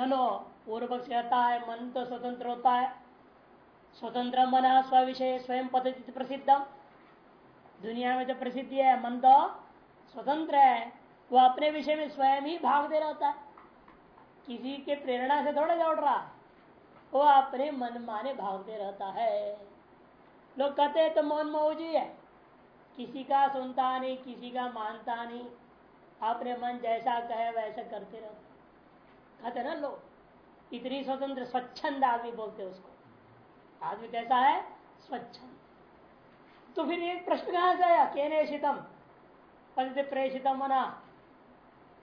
ननो पूर्व पक्ष कहता है मन तो स्वतंत्र होता है स्वतंत्र मन स्व विषय स्वयं पद्धति प्रसिद्धम दुनिया में जो प्रसिद्धि है मन तो स्वतंत्र है वो अपने विषय में स्वयं ही भाग भागते रहता है। किसी के प्रेरणा से थोड़ा दौड़ रहा वो अपने मन माने भागते रहता है। लोग कहते हैं तो मौन मौजी है। किसी का सुनता नहीं, किसी का मानता नहीं। अपने मन जैसा कहे, वैसा करते रहते कहते ना लोग इतनी स्वतंत्र, स्वच्छंद आदमी बोलते उसको। आदमी कैसा है? स्वच्छंद। तो फिर एक प्रश्न कहाँ से आया? केने शीतम प्रेषितम मना।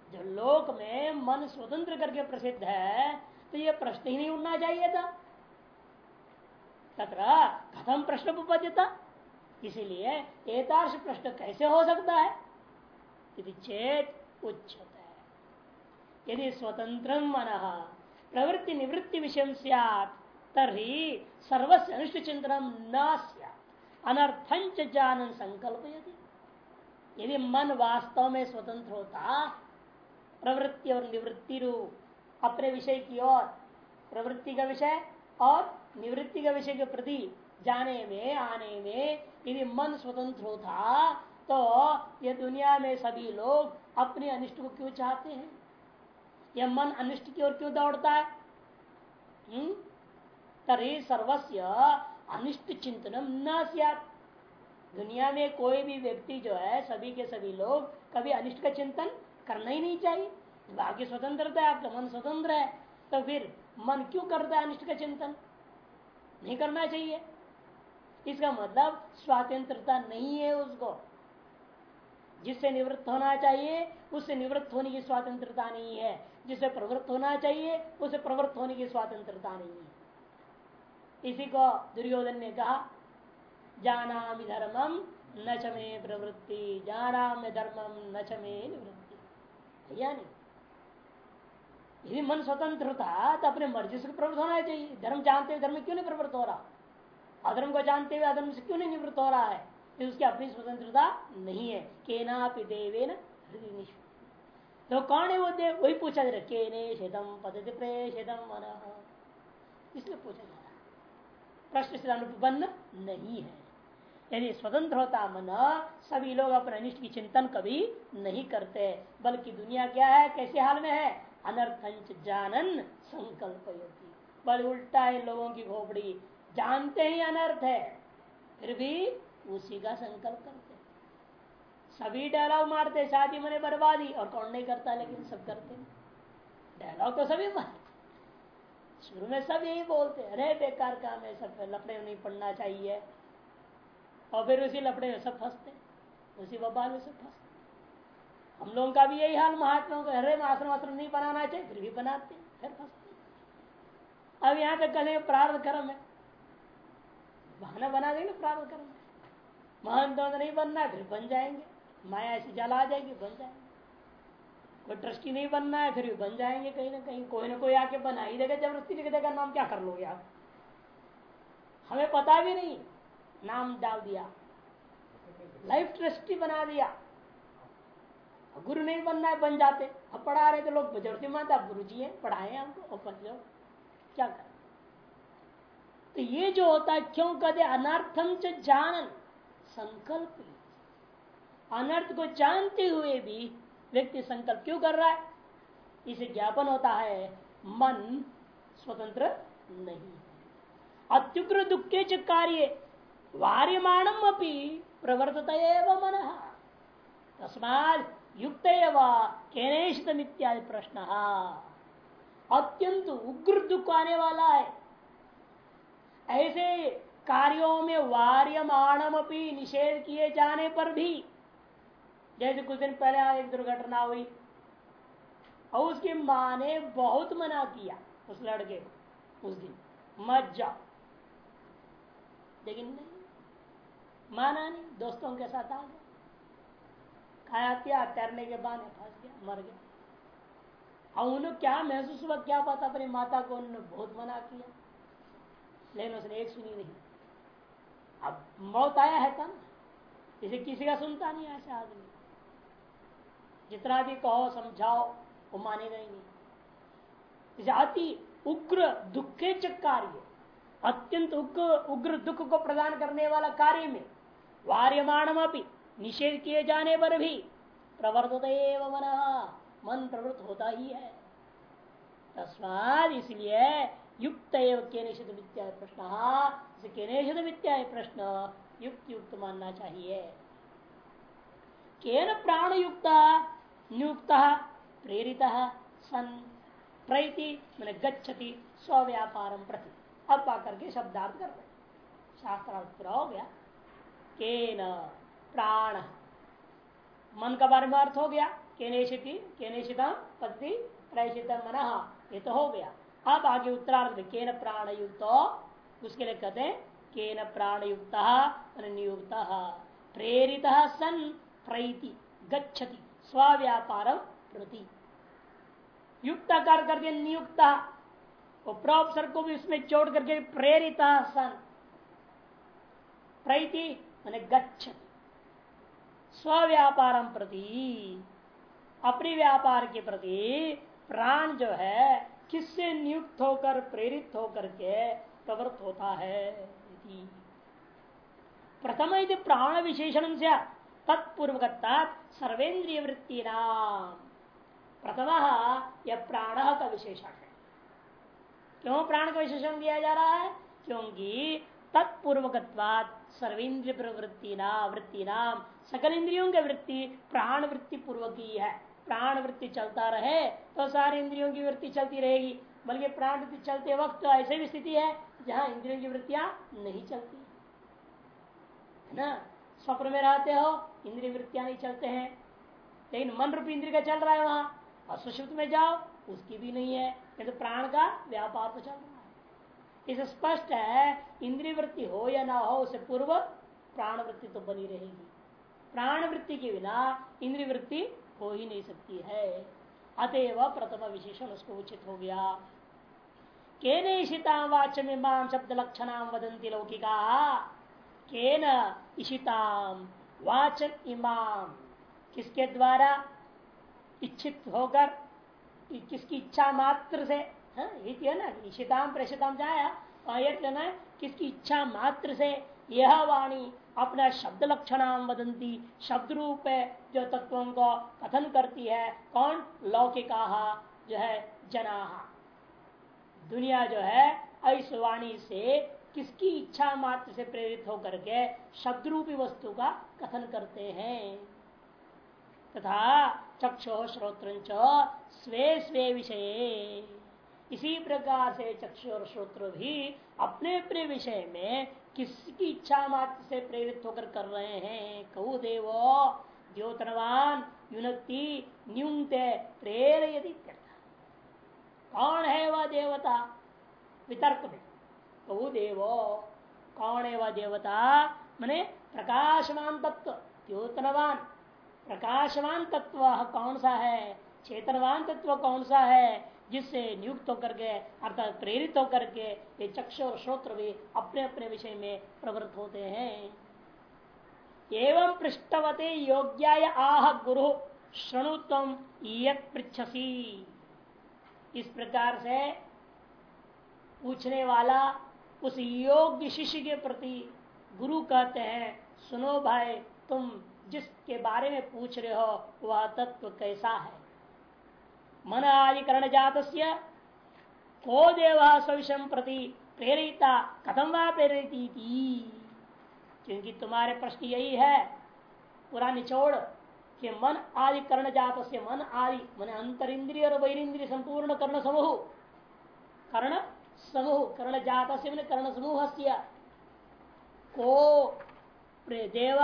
जो लोक में मन स्वतंत्र करके प्रसिद्ध है तो ये प्रश्न ही नहीं उठना चाहिए था। तथा कथम प्रश्न उपद्यता इसीलिए एतार्श प्रश्न कैसे हो सकता है? यदि चेत उच्चत है यदि स्वतंत्र मन, प्रवृत्ति निवृत्ति विषय तरी सर्वस्व अनिष्ट चिंतन न अनर्थंच जानन संकल्प यदि यदि मन वास्तव में स्वतंत्र होता, प्रवृत्ति और निवृत्ति रूप, अपने विषय की ओर, प्रवृत्ति का विषय और निवृत्ति का विषय के प्रति जाने में, आने में यदि मन स्वतंत्र होता तो ये दुनिया में सभी लोग अपने अनिष्ट को क्यों चाहते हैं? यह मन अनिष्ट की ओर क्यों दौड़ता है? हम्म? तरी सर्वस्व अनिष्ट चिंतन न दुनिया में कोई भी व्यक्ति जो है, सभी के सभी लोग कभी अनिष्ट का चिंतन करना ही नहीं चाहिए। बाकी स्वतंत्रता है, आपका मन स्वतंत्र है तो फिर मन क्यों करता है अनिष्ट का चिंतन? नहीं करना चाहिए। इसका मतलब स्वतंत्रता नहीं है उसको। जिससे निवृत्त होना चाहिए, उससे निवृत्त होने की स्वतंत्रता नहीं है। जिससे प्रवृत्त होना चाहिए उससे प्रवृत्त होने की स्वतंत्रता नहीं है। इसी को दुर्योधन ने कहा जाना धर्मम न चमे प्रवृत्ति जाना धर्मम न चमे निवृत्ति। या नहीं यदि मन स्वतंत्र था तो अपने मर्ज़ी से प्रवृत्त होना चाहिए। धर्म जानते हुए धर्म क्यों नहीं प्रवृत्त हो रहा? अधर्म को जानते हुए अधर्म से क्यों नहीं निवृत्त हो रहा है? उसकी अपनी स्वतंत्रता नहीं है। केना देवेन हृदय तो कौन है वो देव? वही पूछा जा रहा केने शेदम पद्धति प्रेषितम मन। इसलिए पूछा जा रहा प्रश्न से अनुपन्न नहीं है। यदि स्वतंत्र होता मन, सभी लोग अपने अनिष्ट की चिंतन कभी नहीं करते। बल्कि दुनिया क्या है? कैसे हाल में है? अनर्थंच जानन संकल्प योगी बल उल्टा है लोगों की खोपड़ी जानते ही अनर्थ है। फिर भी उसी का संकल्प करते सभी डायलॉग मारते, शादी मने बर्बादी और कौन नहीं करता, लेकिन सब करते डायलॉग तो सभी मारते शुरू में सब यही बोलते अरे, बेकार काम है, सब लपड़े नहीं पड़ना चाहिए। और फिर उसी लपड़े में सब फंसते उसी बबाल में सब फंसते हम लोगों का भी यही हाल महात्मा को, अरे आश्रम आश्रम नहीं बनाना चाहिए। फिर भी बनाते फिर फंसते अब यहाँ तक कल प्रार्थ कर्म है। बहाना बना देंगे प्रार्थ कर्म। महंत नहीं बनना है, फिर बन जाएँगे। माया ऐसी जल आ जाएगी बन जाएँगे। कोई ट्रस्टी नहीं बनना है, फिर भी बन जाएँगे कहीं ना कहीं। कोई ना कोई आके बना ही देगा, ज़बरदस्ती लिख देगा, नाम क्या कर लोगे आप? हमें पता भी नहीं। नाम डाल दिया। लाइफ ट्रस्टी बना दिया। गुरु नहीं बनना है, बन जाते। अब पढ़ा रहे तो लोग जरूरती मानते गुरु जी हैं, पढ़ाए हमको और जाओ क्या कर? तो ये जो होता है, क्यों कहते अनर्थम च जानन। संकल्प अनर्थ को जानते हुए भी व्यक्ति संकल्प क्यों कर रहा है? इसे ज्ञापन होता है, मन स्वतंत्र नहीं अत्युग्र दुखे च कार्य अपनी प्रवर्तत मन। तस्मात युक्त इत्यादि प्रश्न। अत्यंत उग्र दुख आने वाला है। ऐसे कार्यों में वार्यमाणम अपनी निषेध किए जाने पर भी, जैसे कुछ दिन पहले एक दुर्घटना हुई, और उसकी माँ ने बहुत मना किया उस लड़के को, उस दिन। मत जाओ। लेकिन नहीं माना नहीं दोस्तों के साथ आ गया खाया पिया, तैरने के बाद फंस गया, मर गया। और उन्हें क्या महसूस हुआ, क्या पता अपनी माता को उन्होंने बहुत मना किया। लेकिन उसने एक सुनी नहीं। अब मौत आया है तब। इसे किसी का सुनता नहीं ऐसे आदमी। जितना भी कहो, समझाओ, वो मानेगा ही नहीं अति उग्र दुखे कार्य अत्यंत उग्र उग्र दुख को प्रदान करने वाला कार्य में वार्यमाणम निषेध किए जाने पर भी प्रवर्तत मन मन प्रवृत्त होता ही है। तस्माद इसलिए युक्त केनेशित विद्या प्रश्न केनेशित विद्या प्रश्न। युक्त युक्त मानना चाहिए। केन प्राण युक्त नियुक्त, प्रेरित, सन, प्रति, मैंने गच्छति स्व्यापार प्रति। अब आकर के शब्दार्थ कर रहे शास्त्रार्थ पूरा हो गया। केन प्राण। मन का बारे में अर्थ हो गया। केनेशिति, केनेशिता पति प्रेषित मन। ये तो हो गया। अब आगे उत्तरार्थ केन प्राण युक्त उसके लिए कहते हैं, केन प्राण युक्त नियुक्त। प्रेरित सन प्रति, गच्छति स्व्यापार प्रति। युक्त कर करके नियुक्त प्रोपसर को भी उसमें चोट करके प्रेरित सन। प्रति मैंने गच्छति। स्व्यापार प्रति, अपने व्यापार के प्रति प्राण जो है, किससे नियुक्त होकर, प्रेरित होकर के प्रवृत्त होता है प्रथम यदि प्राण विशेषण से तत्पूर्वकता सर्वेन्द्रिय वृत्ति नाम प्रथम यह प्राण का विशेषण है क्यों प्राण का विशेषण दिया जा रहा है? क्योंकि तत्पूर्वकवाद सर्वेन्द्रिय प्रवृत्ति नाम वृत्ति नाम सकल इंद्रियों की वृत्ति प्राण वृत्ति पूर्वक ही। है प्राण वृत्ति चलता रहे तो सारे इंद्रियों की वृत्ति चलती रहेगी। बल्कि प्राण वृत्ति चलते वक्त तो ऐसी भी स्थिति है जहाँ इंद्रियों की वृत्तियाँ नहीं चलती। है ना? स्वप्न में रहते हो, इंद्रिय वृत्तियाँ नहीं चलते हैं। लेकिन मन रूप इंद्रिय का चल रहा है वहाँ, और सुषुप्त में जाओ, उसकी भी नहीं है। तो प्राण का व्यापार तो चल रहा है। इसे स्पष्ट है, इंद्रिय वृत्ति हो या ना हो, उसे पूर्व प्राण वृत्ति तो बनी रहेगी। प्राण वृत्ति के बिना इंद्रिय वृत्ति हो ही नहीं सकती है। अतएव प्रथम विशेषण उसको उचित हो गया। केनेशिता वाचम इमाम शब्द लक्षण वदंती लौकिका? केन इशिताम इमाम किसके द्वारा इच्छित होकर किसकी इच्छा मात्र से हाँ, ये है ना इशिताम प्रेषिताम जाया लेना है किसकी इच्छा मात्र से यह वाणी अपना शब्द लक्षण वदंती शब्द रूप है जो तत्वों को कथन करती है कौन? लौकिका जो है जना। दुनिया जो है इस वाणी से, किसकी इच्छा मात्र से प्रेरित होकर के शब्द रूपी वस्तु का कथन करते हैं। तथा चक्षो श्रोत्र स्वे स्वे विषय। इसी प्रकार से चक्षु और श्रोत्र भी अपने अपने विषय में किसकी इच्छा मात्र से प्रेरित होकर कर रहे हैं। कहु देवो, द्योतनवान युनक्ति न्यूनत प्रेरयति। कौन है वह देवता? वितर्क में। कहु देवो, कौन है वह देवता? मने प्रकाशवान तत्व, द्योतनवान। प्रकाशवान तत्व कौन सा है? चेतनवान तत्व कौन सा है? जिससे नियुक्त होकर के, अर्थात प्रेरित होकर के, ये चक्ष और श्रोत्र भी अपने अपने विषय में प्रवृत्त होते हैं। एवं पृष्ठवते योग्याय आह गुरु श्रणुत्व पृछसी इस प्रकार से पूछने वाला उस योग्य शिष्य के प्रति गुरु कहते हैं, सुनो भाई, तुम जिसके बारे में पूछ रहे हो, वह तत्व कैसा है? मन आदिकरण जात को देव सविषम प्रति प्रेरिता कथम व प्रेरित क्योंकि तुम्हारे प्रश्न यही है पूरा निचोड़ कि मन आदि कर्ण जात से मन आदि, मन अंतर इंद्रिय और बहिर्द्रिय संपूर्ण कर्ण समूह। कर्ण समूह, कर्ण जात से मन कर्ण समूह को देव,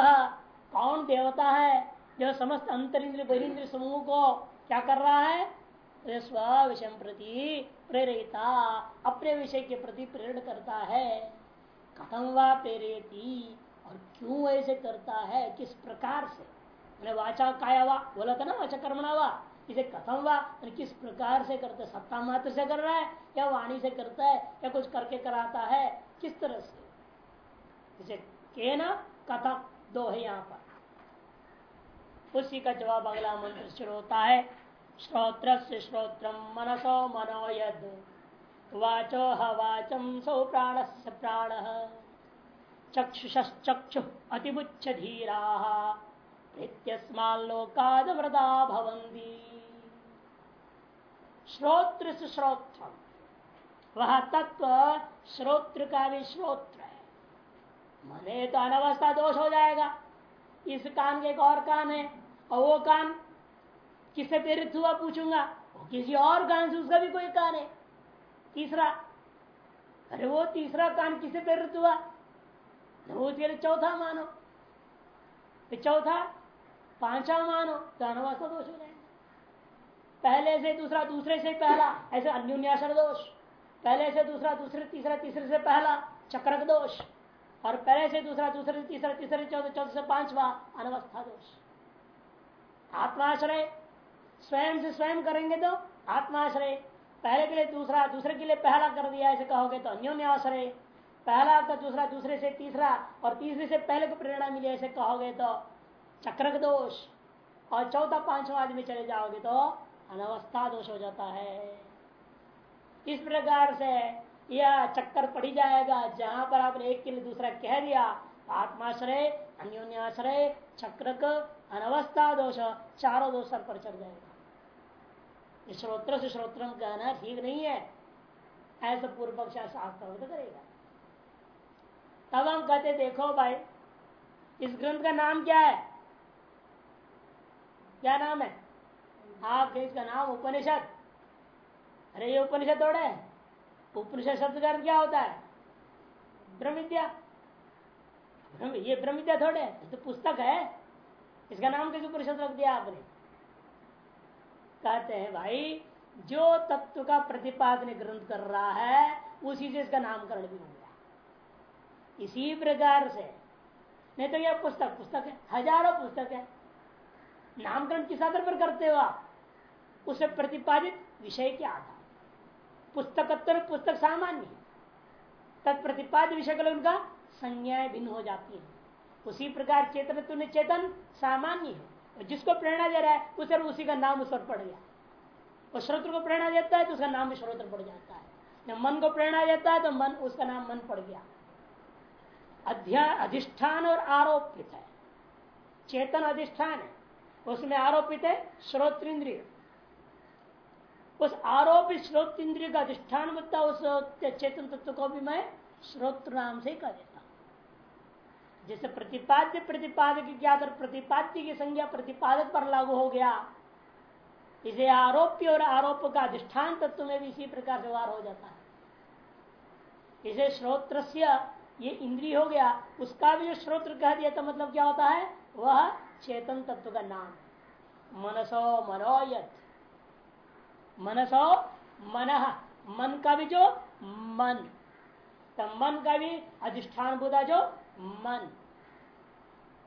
कौन देवता है, जो समस्त अंतर इंद्रिय बहिर्द्रिय समूह को क्या कर रहा है? स्व विषय प्रति प्रेरिता अपने विषय के प्रति प्रेरण करता है। कथम व प्रेरेती और क्यों ऐसे करता है? किस प्रकार से? वाचा काया वा बोला था ना वाचा कर्मणा वा इसे कथम वा किस प्रकार से करता है? सत्ता मात्र से कर रहा है, या वाणी से करता है, या कुछ करके कराता है? किस तरह से? इसे के न कथा दो है यहाँ पर। उसी का जवाब अगला मंत्र शुरू होता है श्रोत्र से श्रोत्र मनसो मनो यद, वाचो हवाचम सौ प्राण से प्राण चक्षुषक्षु अतिबुच्छ धीरा प्रीत्यस्मालोकादमृदा भवंती श्रोत्र से श्रोत्र वह तत्व श्रोत्र का भी श्रोत्र है। मने तो अनवस्था दोष हो जाएगा। इस कान के एक और कान है। और वो कान किससे प्रेरित हुआ पूछूँगा? किसी और कान से उसका भी कोई कान है। तीसरा, अरे वो तीसरा कान किससे प्रेरित हुआ? उसके लिए चौथा मानो। चौथा पांचवा मानो तो अनवस्था दोष हो जाएगा पहले से दूसरा, दूसरे से पहला, ऐसे अन्योन्यासर दोष। पहले से दूसरा, दूसरे, तीसरा, तीसरे से पहला चक्रक दोष। और पहले से दूसरा, दूसरे से तीसरा, तीसरे, चौथे चौथे से पांचवा, अनवस्था दोष। आत्माश्रय, स्वयं से स्वयं करेंगे तो आत्माश्रय। पहले के लिए दूसरा, दूसरे के लिए पहला कर दिया, ऐसे कहोगे तो अन्योन्य आश्रय पहला का दूसरा, दूसरे से तीसरा, और तीसरे से पहले को प्रेरणा मिली, ऐसे कहोगे तो चक्रक दोष और चौथा पांचवा आदमी चले जाओगे तो अनवस्था दोष हो जाता है। इस प्रकार से यह चक्कर पड़ी जाएगा। जहाँ पर आपने एक के लिए दूसरा कह दिया आत्माश्रय, अन्योन्याश्रय, चक्रक, अनवस्था दोष, चारों दोष सर पर चढ़ जाएगा। श्रोत्र से श्रोत्र कहना ठीक नहीं है। ऐसा पूर्व पक्ष शास्त्र करेगा। तब हम कहते, देखो भाई, इस ग्रंथ का नाम क्या है? क्या नाम है? आपके इसका नाम उपनिषद। अरे, ये उपनिषद थोड़े उपनिषद शब्द का क्या होता है? ब्रह्म विद्या ये ब्रह्म विद्या थोड़े ये तो पुस्तक है। इसका नाम कैसे उपनिषद रख दिया आपने? कहते हैं, भाई, जो तत्व का प्रतिपादन ग्रंथ कर रहा है, उसी से इसका नामकरण भी हो गया। इसी प्रकार से, नहीं तो यह पुस्तक पुस्तक है, हज़ारों पुस्तक है। नामकरण किस आधार पर करते हो आप? उसे प्रतिपादित विषय के आधार पुस्तक पुस्तक सामान्य। तत्प्रतिपाद्य विषय के उनका संज्ञाएँ भिन्न हो जाती है। उसी प्रकार चेतन ने चेतन सामान्य है। जिसको प्रेरणा दे रहा है, उसे उसी का नाम उस पर पड़ गया। और श्रोत्र को प्रेरणा देता है तो उसका नाम भी श्रोत्र पड़ जाता है। जब मन को प्रेरणा देता है तो मन, उसका नाम मन पड़ गया। अध्या अधिष्ठान और आरोपित है। चेतन अधिष्ठान है। उसमें आरोपित है श्रोत्र इंद्रिय उस आरोपित श्रोत इंद्रिय का अधिष्ठान बनता उस चेतन तत्व को भी मैं श्रोत्र नाम से कह देता जैसे प्रतिपाद्य, प्रतिपादक क्या अगर प्रतिपाद्य की संज्ञा प्रतिपादक पर लागू हो गया, इसे आरोप्य और आरोप का अधिष्ठान तत्व में भी इसी प्रकार व्यवहार हो जाता है। इसे श्रोत्र ये इंद्रिय हो गया, उसका भी जो श्रोत्र कह दिया तो मतलब क्या होता है? वह चेतन तत्व का नाम। मनसो मनोयत। मनसो मन। मन का भी जो मन। तो मन का भी अधिष्ठान बुधा जो मन।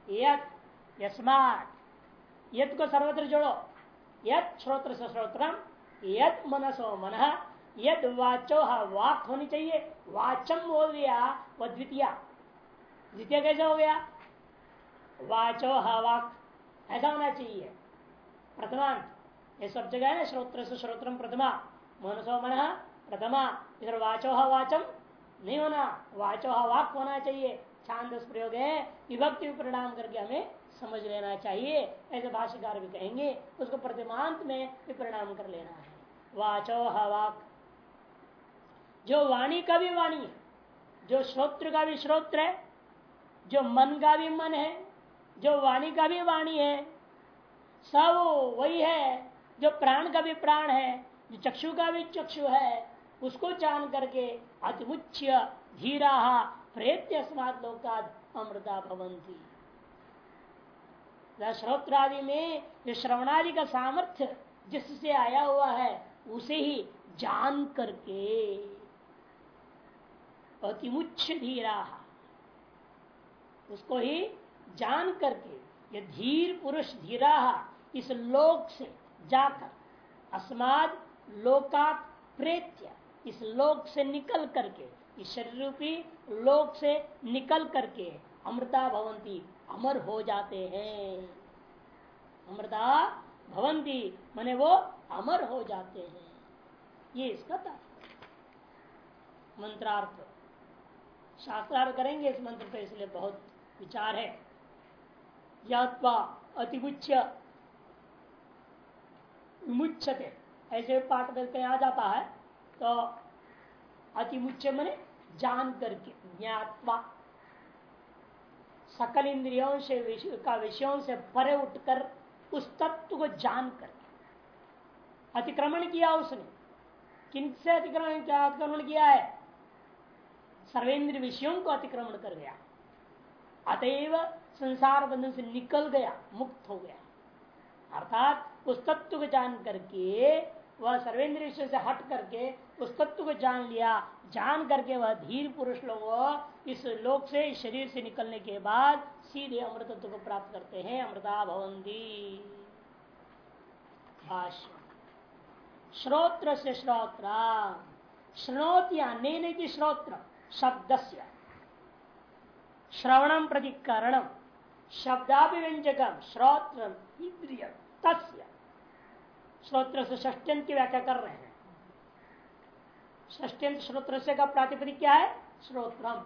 यत, यस्मात। यद को सर्वत्र जोड़ो। यद श्रोत्र से श्रोत्रम। यद मनसो मन। यद वाचो वाक होनी चाहिए। वाचम हो गया वह द्वितीय। द्वितीय कैसे हो गया? वाचो वाक ऐसा होना चाहिए। प्रथमांत ये सब जगह है श्रोत्र से श्रोत्र प्रथमा। मनसो मन प्रथमा। इधर वाचो वाचम, नहीं होना। वाचो वाक होना चाहिए। छांदस प्रयोग है। विभक्ति परिणाम करके हमें समझ लेना चाहिए। ऐसे भाष्यकार भी कहेंगे, उसको प्रतिमांत में विपरिणाम कर लेना है। वाचो वाक। जो वाणी का भी वाणी है, जो श्रोत्र का भी श्रोत्र है, जो मन का भी मन है जो वाणी का भी वाणी है, सब वही है, जो प्राण का भी प्राण है, जो चक्षु का भी चक्षु है, उसको जान करके अतिमुच्च धीरा प्रेत्य अस्मात लोकाद अमृता भवंती श्रोत्रादि में जो श्रवणादि का सामर्थ्य जिससे आया हुआ है, उसे ही जान करके अतिमुच्छ धीरा, उसको ही जान करके, ये धीर पुरुष धीरा इस लोक से जाकर, अस्माद लोकात प्रेत्य इस लोक से निकल करके, इस शरीर रूपी लोक से निकल करके अमृता भवंती अमर हो जाते हैं। अमृता भवंती मने वो अमर हो जाते हैं। ये इसका तात्पर्य मंत्रार्थ। शास्त्रार्थ करेंगे इस मंत्र पर इसलिए बहुत विचार है। यात्वा अतिमुच्य। विमुच्छते ऐसे पाठ में कहा जाता है? तो अतिमुच्य मने जान करके ज्ञातवा। सकल इंद्रियों से का विषयों से परे उठकर उस तत्व को जान कर। अतिक्रमण किया उसने। किन से अतिक्रमण क्या? अतिक्रमण किया है। सर्वेंद्र विषयों को अतिक्रमण कर गया। अतएव संसार बंधन से निकल गया, मुक्त हो गया। अर्थात उस तत्व को जान करके, वह सर्वेंद्र विषय से हट करके उस तत्व को जान लिया। जान करके वह धीर पुरुष लोग इस लोक से, इस शरीर से निकलने के बाद सीधे अमृतत्व को प्राप्त करते हैं। अमृता भवंती। श्रोत्र से श्रोत्र श्रोत अनेन श्रोत्र शब्द से श्रवणम प्रति करणम शब्दाभिव्यंजकम श्रोत्र इंद्रिय तस्य। श्रोत्र से ष्टंत की व्याख्या कर रहे हैं। ष्टंत श्रोत्र से का प्रातिपदिक क्या है? श्रोत्रम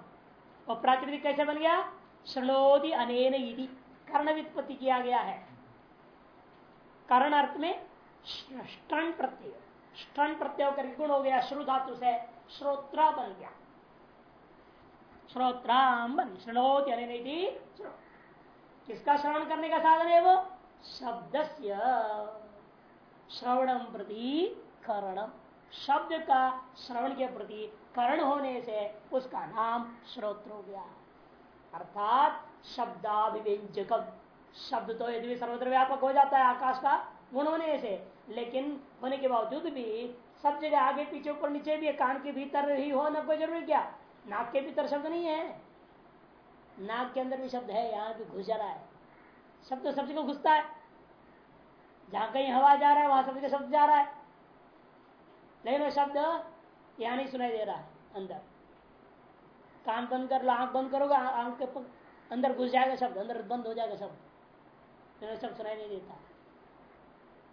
और प्रातिपदिक कैसे बन गया? श्रणोदि अनेन यदि कर्ण व्युत्पत्ति किया गया है। कर्ण अर्थ में स्टन प्रत्यय। स्टन प्रत्यय कर गुण हो गया, श्रु धातु से श्रोत्रा बन गया। श्रोत्राम बन श्रणोति अनेन किसका श्रवण करने का साधन है वो? शब्द श्रवणम प्रति करणम शब्द का श्रवण के प्रति करण होने से उसका नाम श्रोत्र हो गया। अर्थात शब्दाभिव्यंजक शब्द तो यदि सर्वत्र व्यापक हो जाता है आकाश का, गुण होने से, लेकिन होने के बावजूद भी सब जगह आगे, पीछे ऊपर, नीचे भी, कान के भीतर ही हो, ना कोई ज़रूरी क्या? नाक के भीतर शब्द नहीं है। नाक के अंदर भी शब्द है, यहाँ भी घुस रहा है। शब्द तो सब जगह घुसता है। जहाँ कहीं हवा जा रहा है, वहाँ सब जगह शब्द जा रहा है। लेकिन वो शब्द यहाँ नहीं सुनाई दे रहा है अंदर। कान बंद कर लो, आँख बंद करोगे आँख के अंदर घुस जाएगा शब्द, अंदर बंद हो जाएगा शब्द। शब्द सुनाई नहीं देता।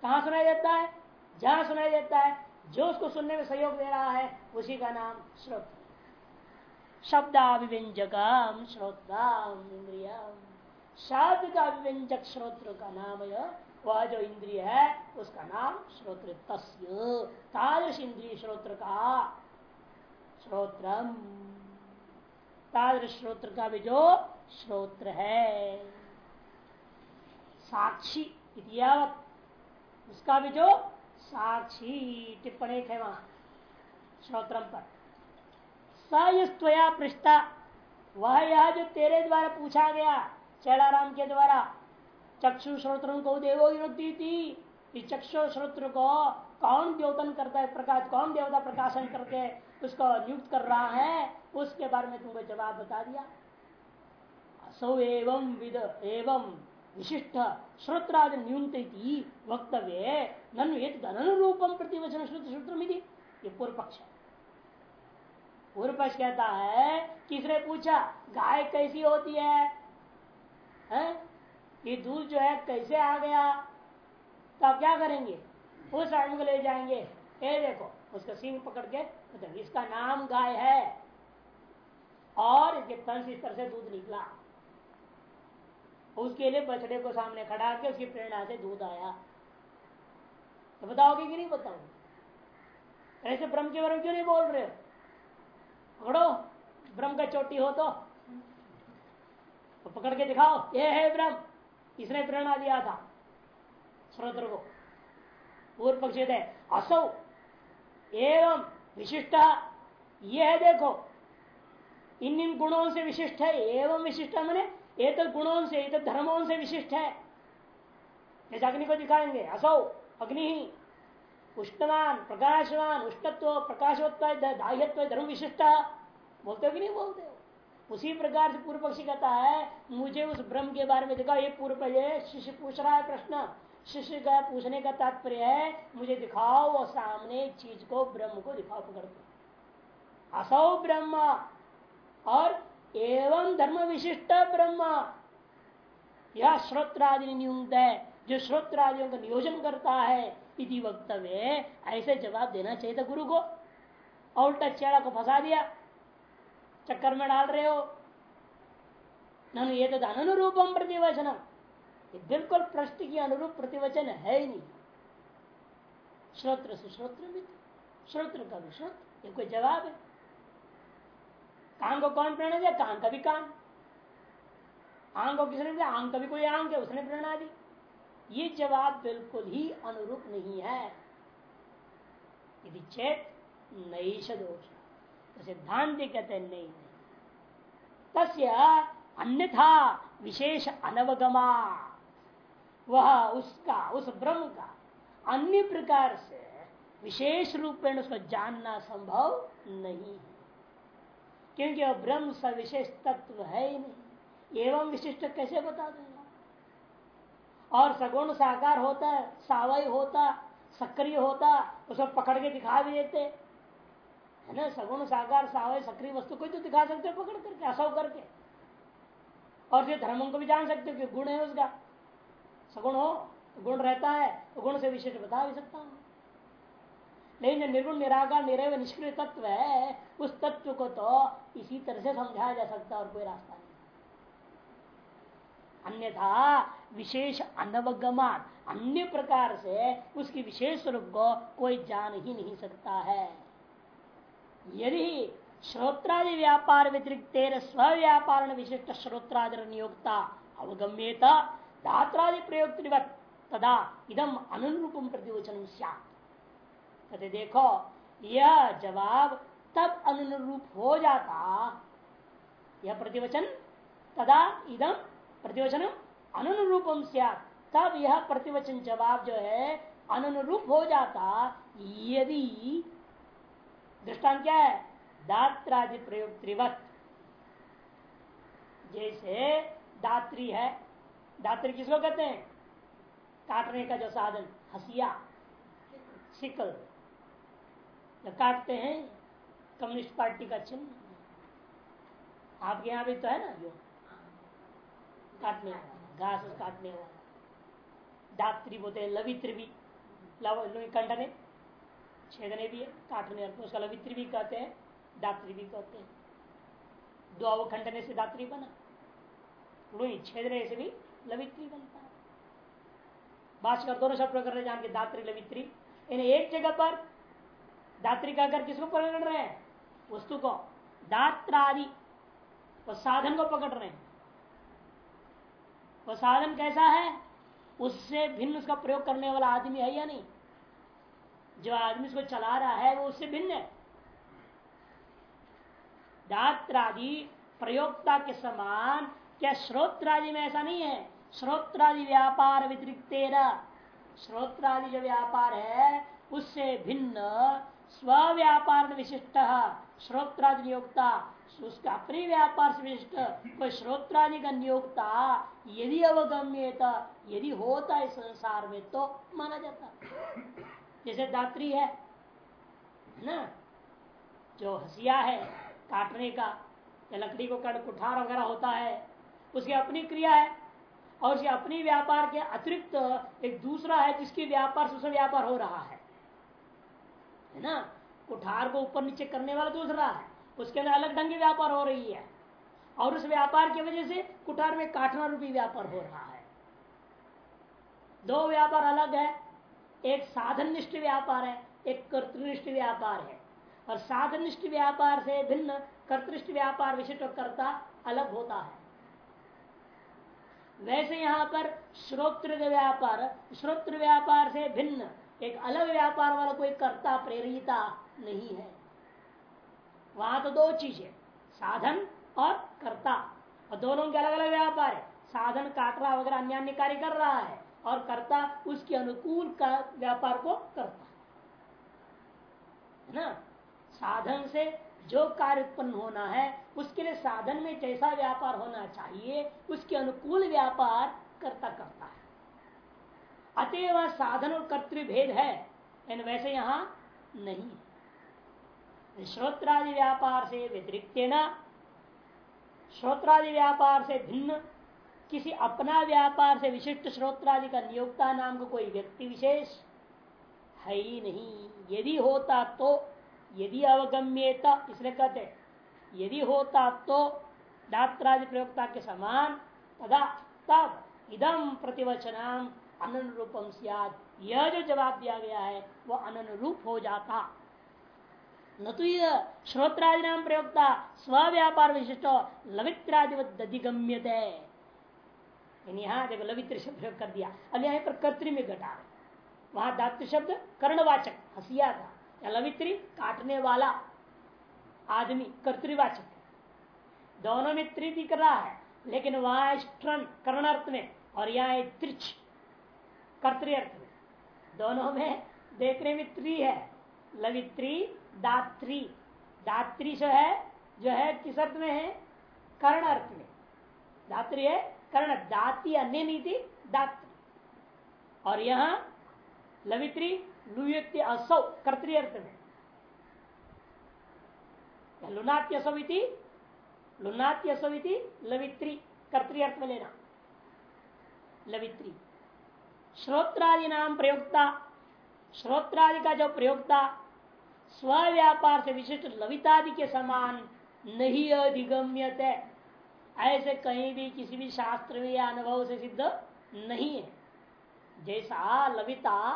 कहा सुनाई देता है? जहाँ सुनाई देता है, जो उसको सुनने में सहयोग दे रहा है, उसी का नाम श्रोत। शब्दाभिव्यंजकम श्रोत्राम इंद्रियम शब्द का व्यंजक श्रोत्र का नाम वह जो इंद्रिय है, उसका नाम श्रोत्र तादृश इंद्रिय श्रोत्र का श्रोत्रम। तादृश श्रोत्र का भी जो श्रोत्र है। साक्षी उसका भी जो साक्षी। टिप्पणी थे वहाँ, श्रोत्रम पर। सया पृष्ठा। वह यह जो तेरे द्वारा पूछा गया, चैलाराम के द्वारा, चक्षु श्रोत्र को देवो थी। चक्षु श्रोत्र को कौन द्योतन करता है, प्रकाश, कौन देवता प्रकाशन करके उसको नियुक्त कर रहा है, उसके बारे में तुमको जवाब बता दिया। असो एवं विद, एवं विशिष्ट श्रोत्राद न्यूनत वक्तव्य, ननु रूपम प्रतिवचन श्रुत श्रोत्र ये पूर्व पक्ष है। पूर्व पक्ष कहता है किसने पूछा गाय कैसी होती है, है? ये दूध जो है कैसे आ गया? तो आप क्या करेंगे? उस आदमी को ले जाएँगे। ये देखो उसका सिंह पकड़ के मतलब इसका नाम गाय है। और इसके तन से इस तरह से दूध निकला। उसके लिए बछड़े को सामने खड़ा के उसकी प्रेरणा से दूध आया। तो बताओगे कि नहीं बताओगे ऐसे ब्रह्म के बारे में क्यों नहीं बोल रहे हो? पकड़ो। ब्रह्म का चोटी हो तो, पकड़ के दिखाओ। ये है ब्रह्म। इसने प्रेरणा दिया था। श्रोत्र को। पूर्व पक्ष है असौ। एवं विशिष्ट। ये है देखो। इन इन गुणों से विशिष्ट है। एवं विशिष्ट मैंने ये तो गुणों से ये तो धर्मों से विशिष्ट है। जैसे अग्नि को दिखाएँगे। असौ। अग्नि ही। उष्णवान, प्रकाशवान, उष्णत्व प्रकाशवत्व दाह्यत्व धर्म विशिष्ट। बोलते हो कि नहीं? बोलते हो। उसी प्रकार से पूर्व पक्षी कहता है, मुझे उस ब्रह्म के बारे में देखा ये पूर्व शिष्य पूछ रहा है प्रश्न। शिष्य का पूछने का तात्पर्य है, मुझे दिखाओ वो सामने चीज़ को, ब्रह्म को दिखाओ पकड़ के। असौ ब्रह्म और एवं धर्म विशिष्ट ब्रह्म। यह श्रोत्रादि नियुक्त है, जो श्रोत्रादियों का नियोजन करता है इति वक्तव्य। ऐसे जवाब देना चाहिए था गुरु को। और उल्टा चेड़ा को फंसा दिया। चक्कर में डाल रहे हो। ननु ये तो अनुरूपम प्रतिवचन। बिल्कुल प्रश्न की अनुरूप प्रतिवचन है ही नहीं। श्रोत्र से श्रोत्र श्रोत्र का भी श्रोत्र। ये कोई जवाब है। कान को कौन प्रेरणा दिया? कान का भी कान। आंग को किसने दिया? आंग का भी कोई आंग है, उसने प्रेरणा दी। ये जवाब बिल्कुल ही अनुरूप नहीं है। यदि चेत नई तो सिद्धांत कहते नहीं। तस्य अन्यथा विशेष अनवगमा, वह उसका, उस ब्रह्म का अन्य प्रकार से विशेष रूप में उसको जानना संभव नहीं है। क्योंकि वह ब्रह्म सविशेष तत्व है ही नहीं। एवं विशिष्ट कैसे बता देगा और सगुण साकार होता है, सावय होता, सक्रिय होता उसको पकड़ के दिखा भी देते। है ना? सगुण साकार, सावय, सक्रिय वस्तु को तो दिखा सकते हो पकड़ करके, असव करके। और फिर धर्म को भी जान सकते हो कि गुण है उसका। सगुण हो, गुण रहता है तो गुण से विशेष बता भी सकता हूँ। लेकिन जो निर्गुण, निराकार निरव निष्क्रिय तत्व है, उस तत्व को तो इसी तरह से समझाया जा सकता है और कोई रास्ता नहीं। अन्यथा विशेष अनवगमान, अन्य प्रकार से उसकी विशेष स्वरूप को कोई जान ही नहीं सकता है। यदि श्रोत्रादि व्यापार व्यतिरिक्त स्व व्यापार विशिष्ट श्रोत्रादि नियोक्ता अवगम्यता धात्रादि प्रयोग तदा इदम अनुरूपम प्रतिवचन कहते देखो, यह जवाब तब अनुरूप हो जाता, यह प्रतिवचन, तदा इदम प्रतिवचन अनुरूपम तब यह प्रतिवचन जवाब जो है अनुरूप हो जाता, यदि दृष्टांत क्या है? दात्रादि प्रयोग त्रिवत जैसे दात्री है, दात्री किसको कहते हैं? काटने का जो साधन, हसिया, सिकल। काटते हैं, कम्युनिस्ट पार्टी का चिन्ह। आपके यहाँ भी तो है ना, जो काटने घास काटने वाला। दात्री बोलते हैं लवित्र भी कंटने। छेदने भी है, काटने उसका लवित्र भी कहते हैं दात्री भी कहते हैं। दो खंडने से दात्री बना। रुई छेदने से भी लवित्री बनता है। भाषकर दोनों शब्द कर रहे जान के दात्री लवित्री इन एक जगह पर दात्री का अगर किसको पकड़ रहे हैं? वस्तु को। दात्रादि। वो साधन को पकड़ रहे हैं। वो साधन कैसा है? उससे भिन्न उसका प्रयोग करने वाला आदमी है या नहीं? जो आदमी उसको चला रहा है, वो उससे भिन्न है। दात्रादि प्रयोगता के समान, क्या श्रोत्रादि में ऐसा नहीं है? श्रोत्रादि व्यापार व्यतिरिक्त श्रोत्रादि जो व्यापार है, उससे भिन्न स्व व्यापार विशिष्ट श्रोत्रादि नियोक्ता उसका अपने व्यापार से विशिष्ट कोई श्रोत्रादि का नियोक्ता यदि अवगम्य यदि होता है संसार में तो माना जाता जैसे दात्री है ना? जो हसिया है, काटने का, या लकड़ी को कट, कुठार वगैरह होता है, उसकी अपनी क्रिया है, और उसके अपनी व्यापार के अतिरिक्त एक दूसरा है जिसकी व्यापार से व्यापार हो रहा है। है ना? कुठार को ऊपर नीचे करने वाला दूसरा है। उसके अंदर अलग ढंग की व्यापार हो रही है। और उस व्यापार की वजह से कुठार में काटना रूपी व्यापार हो रहा है। दो व्यापार अलग है। एक साधन निष्ठ व्यापार है, एक कर्तनिष्ठ व्यापार है। और साधनिष्ठ व्यापार से भिन्न कर्तृष्ट व्यापार विशिष्ट करता अलग होता है। वैसे यहाँ पर श्रोत्र व्यापार श्रोत्र व्यापार से भिन्न एक अलग व्यापार वाला कोई कर्ता प्रेरिता नहीं है। वहाँ तो दो चीज़ है, साधन और कर्ता। और दोनों के अलग अलग व्यापार है। साधन काट रहा वगैरह अन्य अन्य कार्य कर रहा है और कर्ता उसके अनुकूल का व्यापार को करता है ना? साधन से जो कार्य उत्पन्न होना है, उसके लिए साधन में जैसा व्यापार होना चाहिए, उसके अनुकूल व्यापार करता करता है। अतएव साधन और कर्तृभेद है। लेकिन वैसे यहाँ नहीं श्रोत्रादि व्यापार से व्यतिरिक्त श्रोत्रादि व्यापार से भिन्न, किसी अपना व्यापार से विशिष्ट श्रोत्रादि का नियोक्ता नाम को कोई व्यक्ति विशेष है ही नहीं। यदि होता तो यदि अवगम्यता, इसलिए कहते यदि होता तो दात्रादि प्रयोगता के समान, तदा तब इदम प्रतिवचनम अनुरूपम सियाद यह जो जवाब दिया गया है, वह अनुरूप हो जाता। न तो यह श्रोत्रादि नाम प्रयोगता स्व व्यापार विशिष्ट लवित्रादिवत यहाँ देखो लवित्र शब्द प्रयोग कर दिया। अब यहाँ पर कर्तरी में घटा वहाँ धातु शब्द कर्णवाचक, हसिया था। या लवित्री काटने वाला आदमी कर्तवाचक दोनों में त्रि दिख रहा है, लेकिन वहाँ स्ट्रन, कर्णार्थ में, और यहाँ त्रिच कर्तरी अर्थ में। दोनों में देखने में त्रि है। लवित्री दात्री दात्री जो है जो है किस अर्थ में है कर्ण अर्थ में दात्री है, कर्ण, दाती अन्य नीति दात्री और यहाँ लवित्री लुयुक्ति असौ कर्तरी अर्थ में लुनात्यसविति लुनात्यसविति लवित्री कर्तरी अर्थ में लेना। लवित्री श्रोत्रादि नाम प्रयोगता श्रोत्रादि का जो प्रयोगता स्व व्यापार से विशिष्ट लवितादि के समान नहीं अधिगम्यत। है ऐसे कहीं भी किसी भी शास्त्र में या अनुभव से सिद्ध नहीं है। जैसा लविता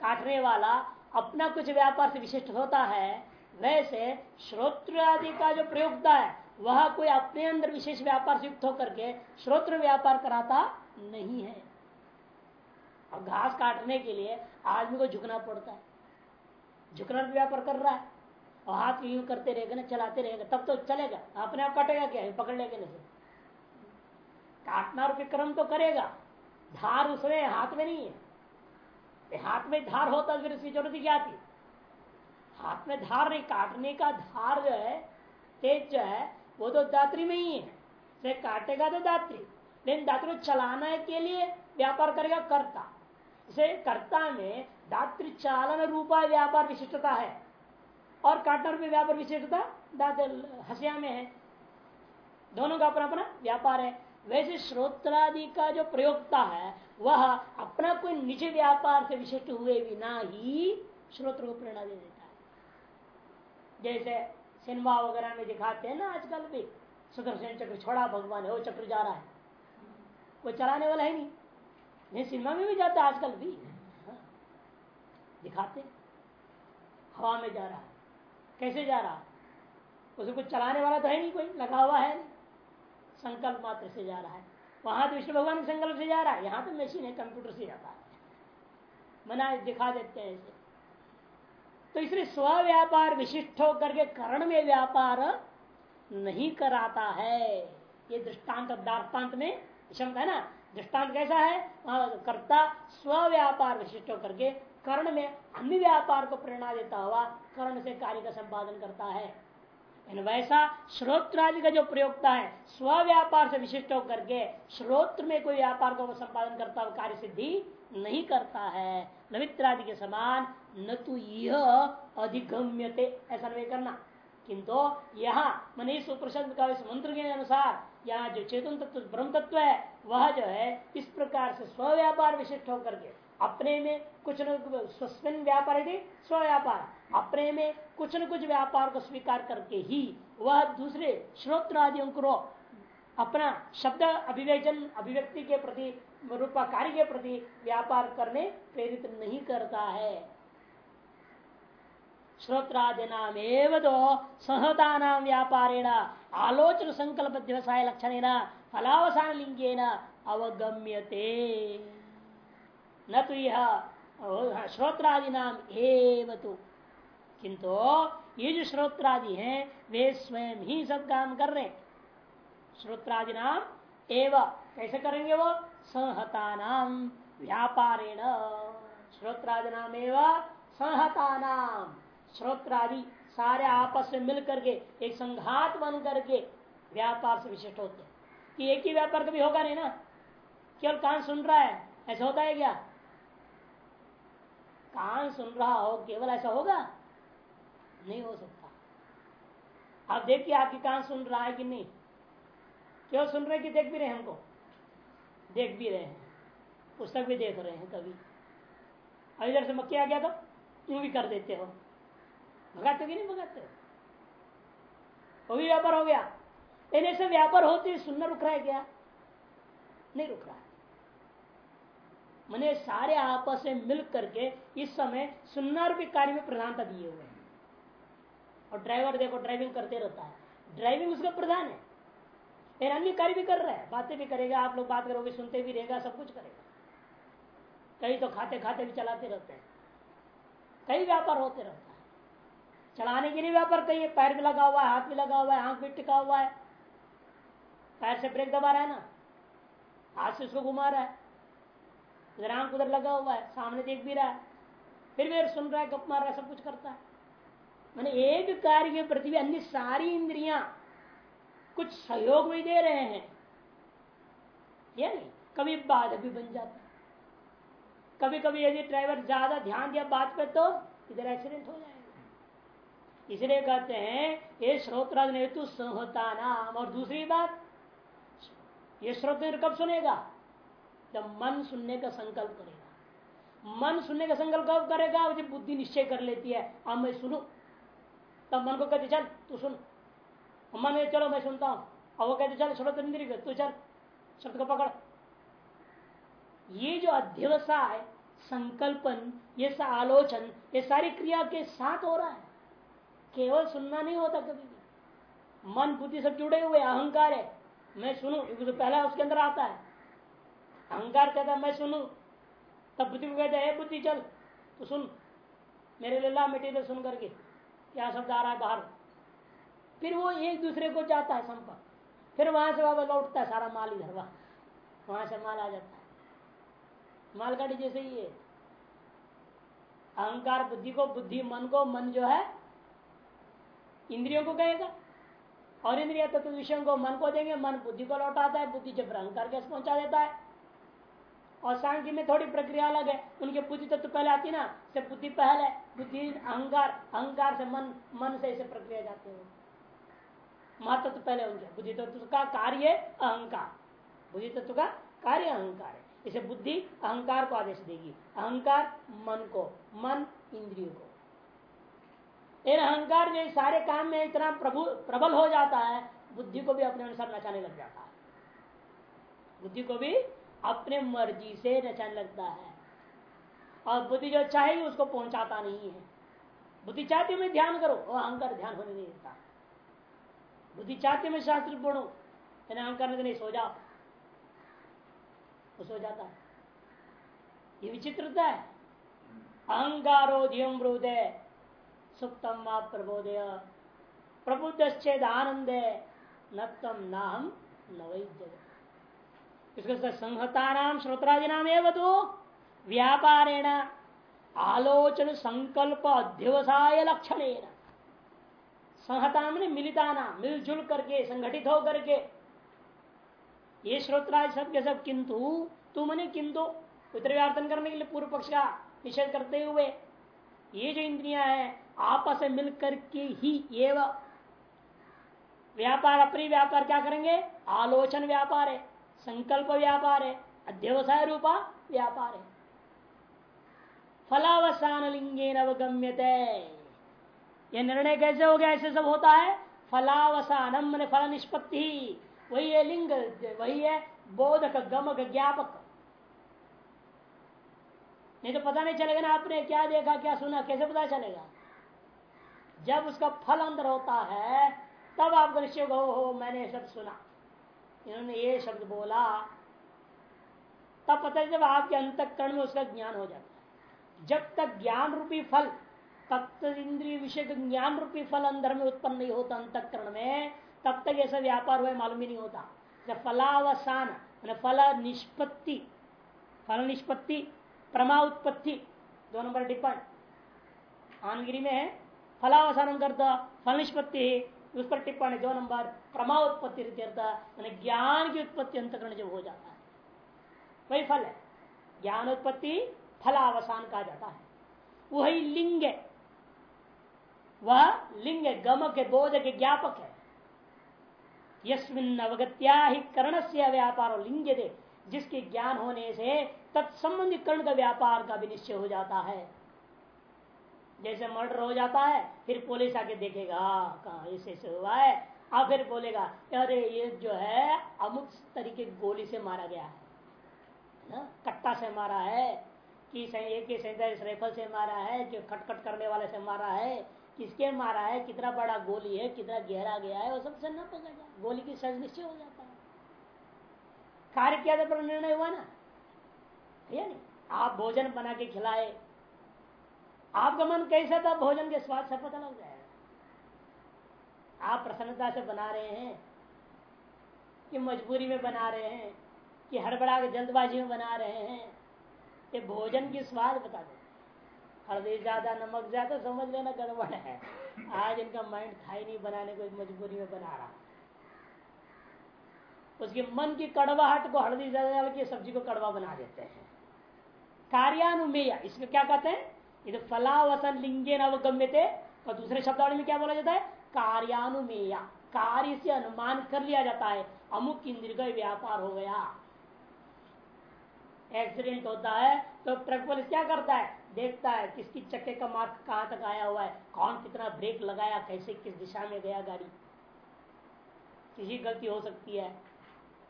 काटने वाला अपना कुछ व्यापार से विशिष्ट होता है, वैसे श्रोत्र आदि का जो प्रयोगता है, वह कोई अपने अंदर विशेष व्यापार से युक्त होकर के श्रोत्र व्यापार कराता नहीं है। और घास काटने के लिए आदमी को झुकना पड़ता है। झुकना व्यापार कर रहा है और हाथ यूँ करते रहेगा ना, चलाते रहेगा, तब तो चलेगा। अपने आप काटेगा क्या? पकड़ लेगा नहीं काटना और विक्रम तो करेगा। धार उसमें हाथ में नहीं है। हाथ में धार होता फिर उसकी ज़रूरत क्या थी? हाथ में धार नहीं, काटने का धार जो है, तेज जो है, वो तो दात्री में ही है। काटेगा तो दात्री। लेकिन दात्री चलाना के लिए व्यापार करेगा कर्ता। इसे कर्ता में दात्री चालन रूपा व्यापार विशिष्टता है। और काटन में व्यापार विशिष्टता हसिया में है। दोनों का अपना अपना व्यापार है। वैसे श्रोत्रादि का जो प्रयोगता है, वह अपना कोई निजी व्यापार से विशिष्ट हुए बिना ही श्रोत्र को प्रेरणा दे देता है। जैसे सिनेमा वगैरह में दिखाते हैं ना आजकल भी, सुदर्शन चक्र छोड़ा, भगवान है, वो चक्र जा रहा है। वो चलाने वाला है नहीं। नहीं सिनेमा में भी जाता आजकल भी। हाँ। दिखाते हवा में जा रहा है। कैसे जा रहा है? उसे कुछ चलाने वाला तो है नहीं कोई, लगा हुआ है संकल्प मात्र से जा रहा है। वहाँ तो विष्णु भगवान के संकल्प से जा रहा है। यहाँ तो मशीन है कंप्यूटर से जाता है। मना दिखा देते हैं ऐसे तो इसलिए स्व व्यापार विशिष्ट होकर के कर्ण में व्यापार नहीं कराता है। ये दृष्टांत दार्टान्त में क्षमता है ना? दृष्टांत कैसा है? कर्ता स्व व्यापार विशिष्ट के कर्ण में अन्य व्यापार को प्रेरणा देता हुआ कर्ण से कार्य का संपादन करता है। वैसा श्रोत्रादि का जो प्रयोगता है स्व व्यापार से विशिष्ट होकर के श्रोत्र में कोई व्यापार को संपादन करता हुआ कार्य सिद्धि नहीं करता है। लवित्रादि के समान, न तो यह अधिगम्यते। ऐसा नहीं करना। किंतु यहाँ मैंने इस का इस मंत्र के अनुसार यहाँ जो चेतन तत्व, ब्रह्म तत्व है, वह जो है, इस प्रकार से स्व व्यापार विशिष्ट होकर के, अपने में कुछ न स्वस्मिन व्यापार स्व व्यापार अपने में कुछ न कुछ व्यापार को स्वीकार करके ही वह दूसरे श्रोत्र आदि को अपना शब्द अभिव्यजन, अभिव्यक्ति के प्रति रूपा कार्य के प्रति व्यापार करने प्रेरित नहीं करता है। श्रोत्रादि नाम तो सहता नाम व्यापारेण आलोचन संकल्प व्यवसाय लक्षण फलावसान लिंगेन अवगम्यते। न तो यह श्रोत्रादि नाम तो। किंतु ये जो श्रोत्रादि हैं, वे स्वयं ही सब काम कर रहे श्रोत्रादि नाम एव, कैसे करेंगे वो? संहता नाम व्यापारेण। श्रोत्रादि नाम एव संहता नाम श्रोत्रादि सारे आपस में मिल करके एक संघात बन करके व्यापार से विशिष्ट होते हैं। कि एक ही व्यापार कभी होगा नहीं ना? केवल कान सुन रहा है, ऐसा होता है क्या? कान सुन रहा हो, केवल ऐसा होगा? नहीं हो सकता। आप देखिए आपकी कान सुन रहा है कि नहीं। केवल सुन रहे कि देख भी रहे हमको? देख भी रहे हैं। पुस्तक भी देख रहे हैं कभी। अब इधर से मक्की आ गया तो यूँ भी कर देते हो। भगाते कि नहीं भगाते। वो भी व्यापार हो गया। लेकिन ऐसे व्यापार होते सुनना रुक रहा है क्या नहीं रुक रहा है मैंने सारे आपस में मिल करके इस समय सुनना भी कार्य में प्रधानता दिए हुए हैं। और ड्राइवर देखो, ड्राइविंग करते रहता है। ड्राइविंग उसका प्रधान है। अन्य कार्य भी कर रहा है। बातें भी करेगा, आप लोग बात करोगे, सुनते भी रहेगा, सब कुछ करेगा। कई तो खाते खाते भी चलाते रहते हैं। कई व्यापार होते रहता चलाने के लिए व्यापार कई पैर भी लगा हुआ है, हाथ भी लगा हुआ है, आँख भी टिका हुआ है। पैर से ब्रेक दबा रहा है ना? हाथ से उसको घुमा रहा है। उधर आँख उधर लगा हुआ है, सामने देख भी रहा है। फिर भी सुन रहा है गप मार रहा है, सब कुछ करता है। मैंने एक कार्य के प्रति भी अन्य सारी इंद्रियाँ कुछ सहयोग भी दे रहे हैं। या नहीं, कभी बाधक भी बन जाता। है कभी कभी यदि ड्राइवर ज़्यादा ध्यान दिया बात पे तो इधर एक्सीडेंट हो जाएगा। इसलिए कहते हैं, ये श्रोतराज ने तो सहता नाम, और दूसरी बात, ये श्रोत कब सुनेगा? जब मन सुनने का संकल्प करेगा। मन सुनने का संकल्प कब करेगा? जब बुद्धि निश्चय कर लेती है, अब मैं सुनू। तब मन को कहते, चल, तू सुन। मन में चलो, मैं सुनता हूँ। और वो कहते, चल, श्रोत इंद्रिय तू चल शब्द को पकड़। ये जो अध्यवसाय, संकल्पन, ये सा आलोचन, ये सारी क्रिया के साथ हो रहा है। केवल सुनना नहीं होता कभी भी। मन बुद्धि सब जुड़े हुए, अहंकार है। मैं सुनू तो पहला उसके अंदर आता है। अहंकार कहता है, मैं सुनू। तब बुद्धि को कहते है बुद्धि, चल तो सुन। मेरे लीला मिट्टी सुन करके क्या शब्द आ रहा है, बाहर। फिर वो एक दूसरे को जाता है संपर्क। फिर वहाँ से वापस लौटता है, सारा माल इधर वहाँ से माल आ जाता है। मालगाड़ी जैसे ही है। अहंकार बुद्धि को, बुद्धि मन को, मन जो है इंद्रियों को कहेगा। और इंद्रिया तत्व विषयों को मन को देंगे, मन बुद्धि को लौटाता है, बुद्धि जब अहंकार के पहुँचा देता है। और सांख्य में थोड़ी प्रक्रिया अलग है, उनके बुद्धि तत्व पहले आती ना से बुद्धि पहले बुद्धि अहंकार अहंकार से मन मन से ऐसे प्रक्रिया जाते हैं। महत्व पहले उनके, बुद्धि तत्व का कार्य अहंकार। बुद्धि तत्व का कार्य अहंकार है। इसे बुद्धि अहंकार को आदेश देगी। अहंकार मन को, मन इंद्रियों को। इन अहंकार जो सारे काम में इतना प्रभु, प्रबल हो जाता है, बुद्धि को भी अपने अनुसार नचाने लग जाता है। बुद्धि को भी अपने मर्ज़ी से नचाने लगता है। और बुद्धि जो चाहे उसको पहुंचाता नहीं है। बुद्धि चाहती मैं ध्यान करो वो अहंकार ध्यान होने नहीं देता। बुद्धि चाहती मैं शास्त्र पढ़ो अहंकार नहीं, सो जाओ। सो जाता है। ये विचित्रता है। अहंकारो धियम सुप्तम व प्रबोधय। प्रबुद्धेद आनंद न नाम नवैद्य इसको संहता नाम श्रोत्रादि नाम एवं तो व्यापारेण, आलोचन संकल्प अध्यवसाय लक्षण संहता में नाम मिलजुल करके संगठित हो करके ये श्रोतराज सब के सब किंतु, तू मने किंतु उत्तर व्यार्थन करने के लिए पूर्व पक्ष का निषेध करते हुए, ये जो इंद्रिया है आपस में मिल करके ही एवं व्यापार, अपनी व्यापार क्या करेंगे? आलोचन व्यापार है, संकल्प व्यापार है, अध्यवसाय रूपा व्यापार है। फलावसान लिंगे नवगम्यते ये निर्णय कैसे हो गया? ऐसे सब होता है। फलावसानम मैंने फल निष्पत्ति वही है लिंग, वही है बोधक, गमक, ज्ञापक। नहीं तो पता नहीं चलेगा ना आपने क्या देखा, क्या सुना, कैसे पता चलेगा? जब उसका फल अंदर होता है, तब आपको निश्चय हो मैंने शब्द सुना। इन्होंने ये शब्द बोला, तब पता जब आपके अंतकरण में उसका ज्ञान हो जाता है। जब तक ज्ञान रूपी फल, तब तक इंद्रिय विषय ज्ञान रूपी फल अंदर में उत्पन्न नहीं होता अंतकरण में, तब तक ऐसा व्यापार हुआ मालूम ही नहीं होता। जब फलावसान फल निष्पत्ति फल निष्पत्ति, प्रमा उत्पत्ति, दो नंबर डिपेंड आनगिरी में है फलावसान करता फल निष्पत्ति उस पर टिप्पणी दो नंबर प्रमा उत्पत्ति ज्ञान की उत्पत्ति अंतकरण जब हो जाता है। वही फल है। ज्ञान उत्पत्ति फलावसान कहा जाता है। वही लिंग है। वह लिंग है, गमक है, बोध के ज्ञापक है। यस्मिन अवगत्या ही कर्ण से व्यापार लिंग दे जिसके ज्ञान होने से तत्संबंधी कर्ण का व्यापार का भी निश्चय हो जाता है। जैसे मर्डर हो जाता है फिर पुलिस आके देखेगा हाँ, कहा ऐसे ऐसे हुआ है? और फिर बोलेगा अरे ये जो है अमुक तरीके गोली से मारा गया है ना? कट्टा से मारा है कि सैंतालीस राइफल से मारा है जो खटखट करने वाले से मारा है किसके मारा है कितना बड़ा गोली है कितना गहरा गया है वो सबसे न पकड़ जाए गोली की सज निश्चय हो जाता है। कार्य किया था पर निर्णय हुआ ना? या नहीं? आप भोजन बना के खिलाए आपका मन कैसा था? भोजन के स्वाद से पता लग जाएगा। आप प्रसन्नता से बना रहे हैं कि मजबूरी में बना रहे हैं, कि हड़बड़ा के जल्दबाजी में बना रहे हैं। ये भोजन की स्वाद बता दो। हल्दी ज़्यादा, नमक ज़्यादा, समझ लेना गड़बड़ है। आज इनका माइंड था ही नहीं बनाने को मजबूरी में बना रहा। उसके मन की कड़वाहट को हल्दी ज़्यादा डाल के सब्ज़ी को कड़वा बना देते हैं। कार्यानुमेय इसमें क्या कहते हैं? ये तो फलावसन लिंगे नवगम्य थे और दूसरे शब्दावली में क्या बोला जाता है? कार्यानुमेय। कार्य से अनुमान कर लिया जाता है। अमुक इंद्र का व्यापार हो गया। एक्सीडेंट होता है तो ट्रक पुलिस क्या करता है? देखता है, किसकी चक्के का मार्क कहाँ तक आया हुआ है? कौन कितना ब्रेक लगाया, कैसे किस दिशा में गया गाड़ी? किसी गलती हो सकती है।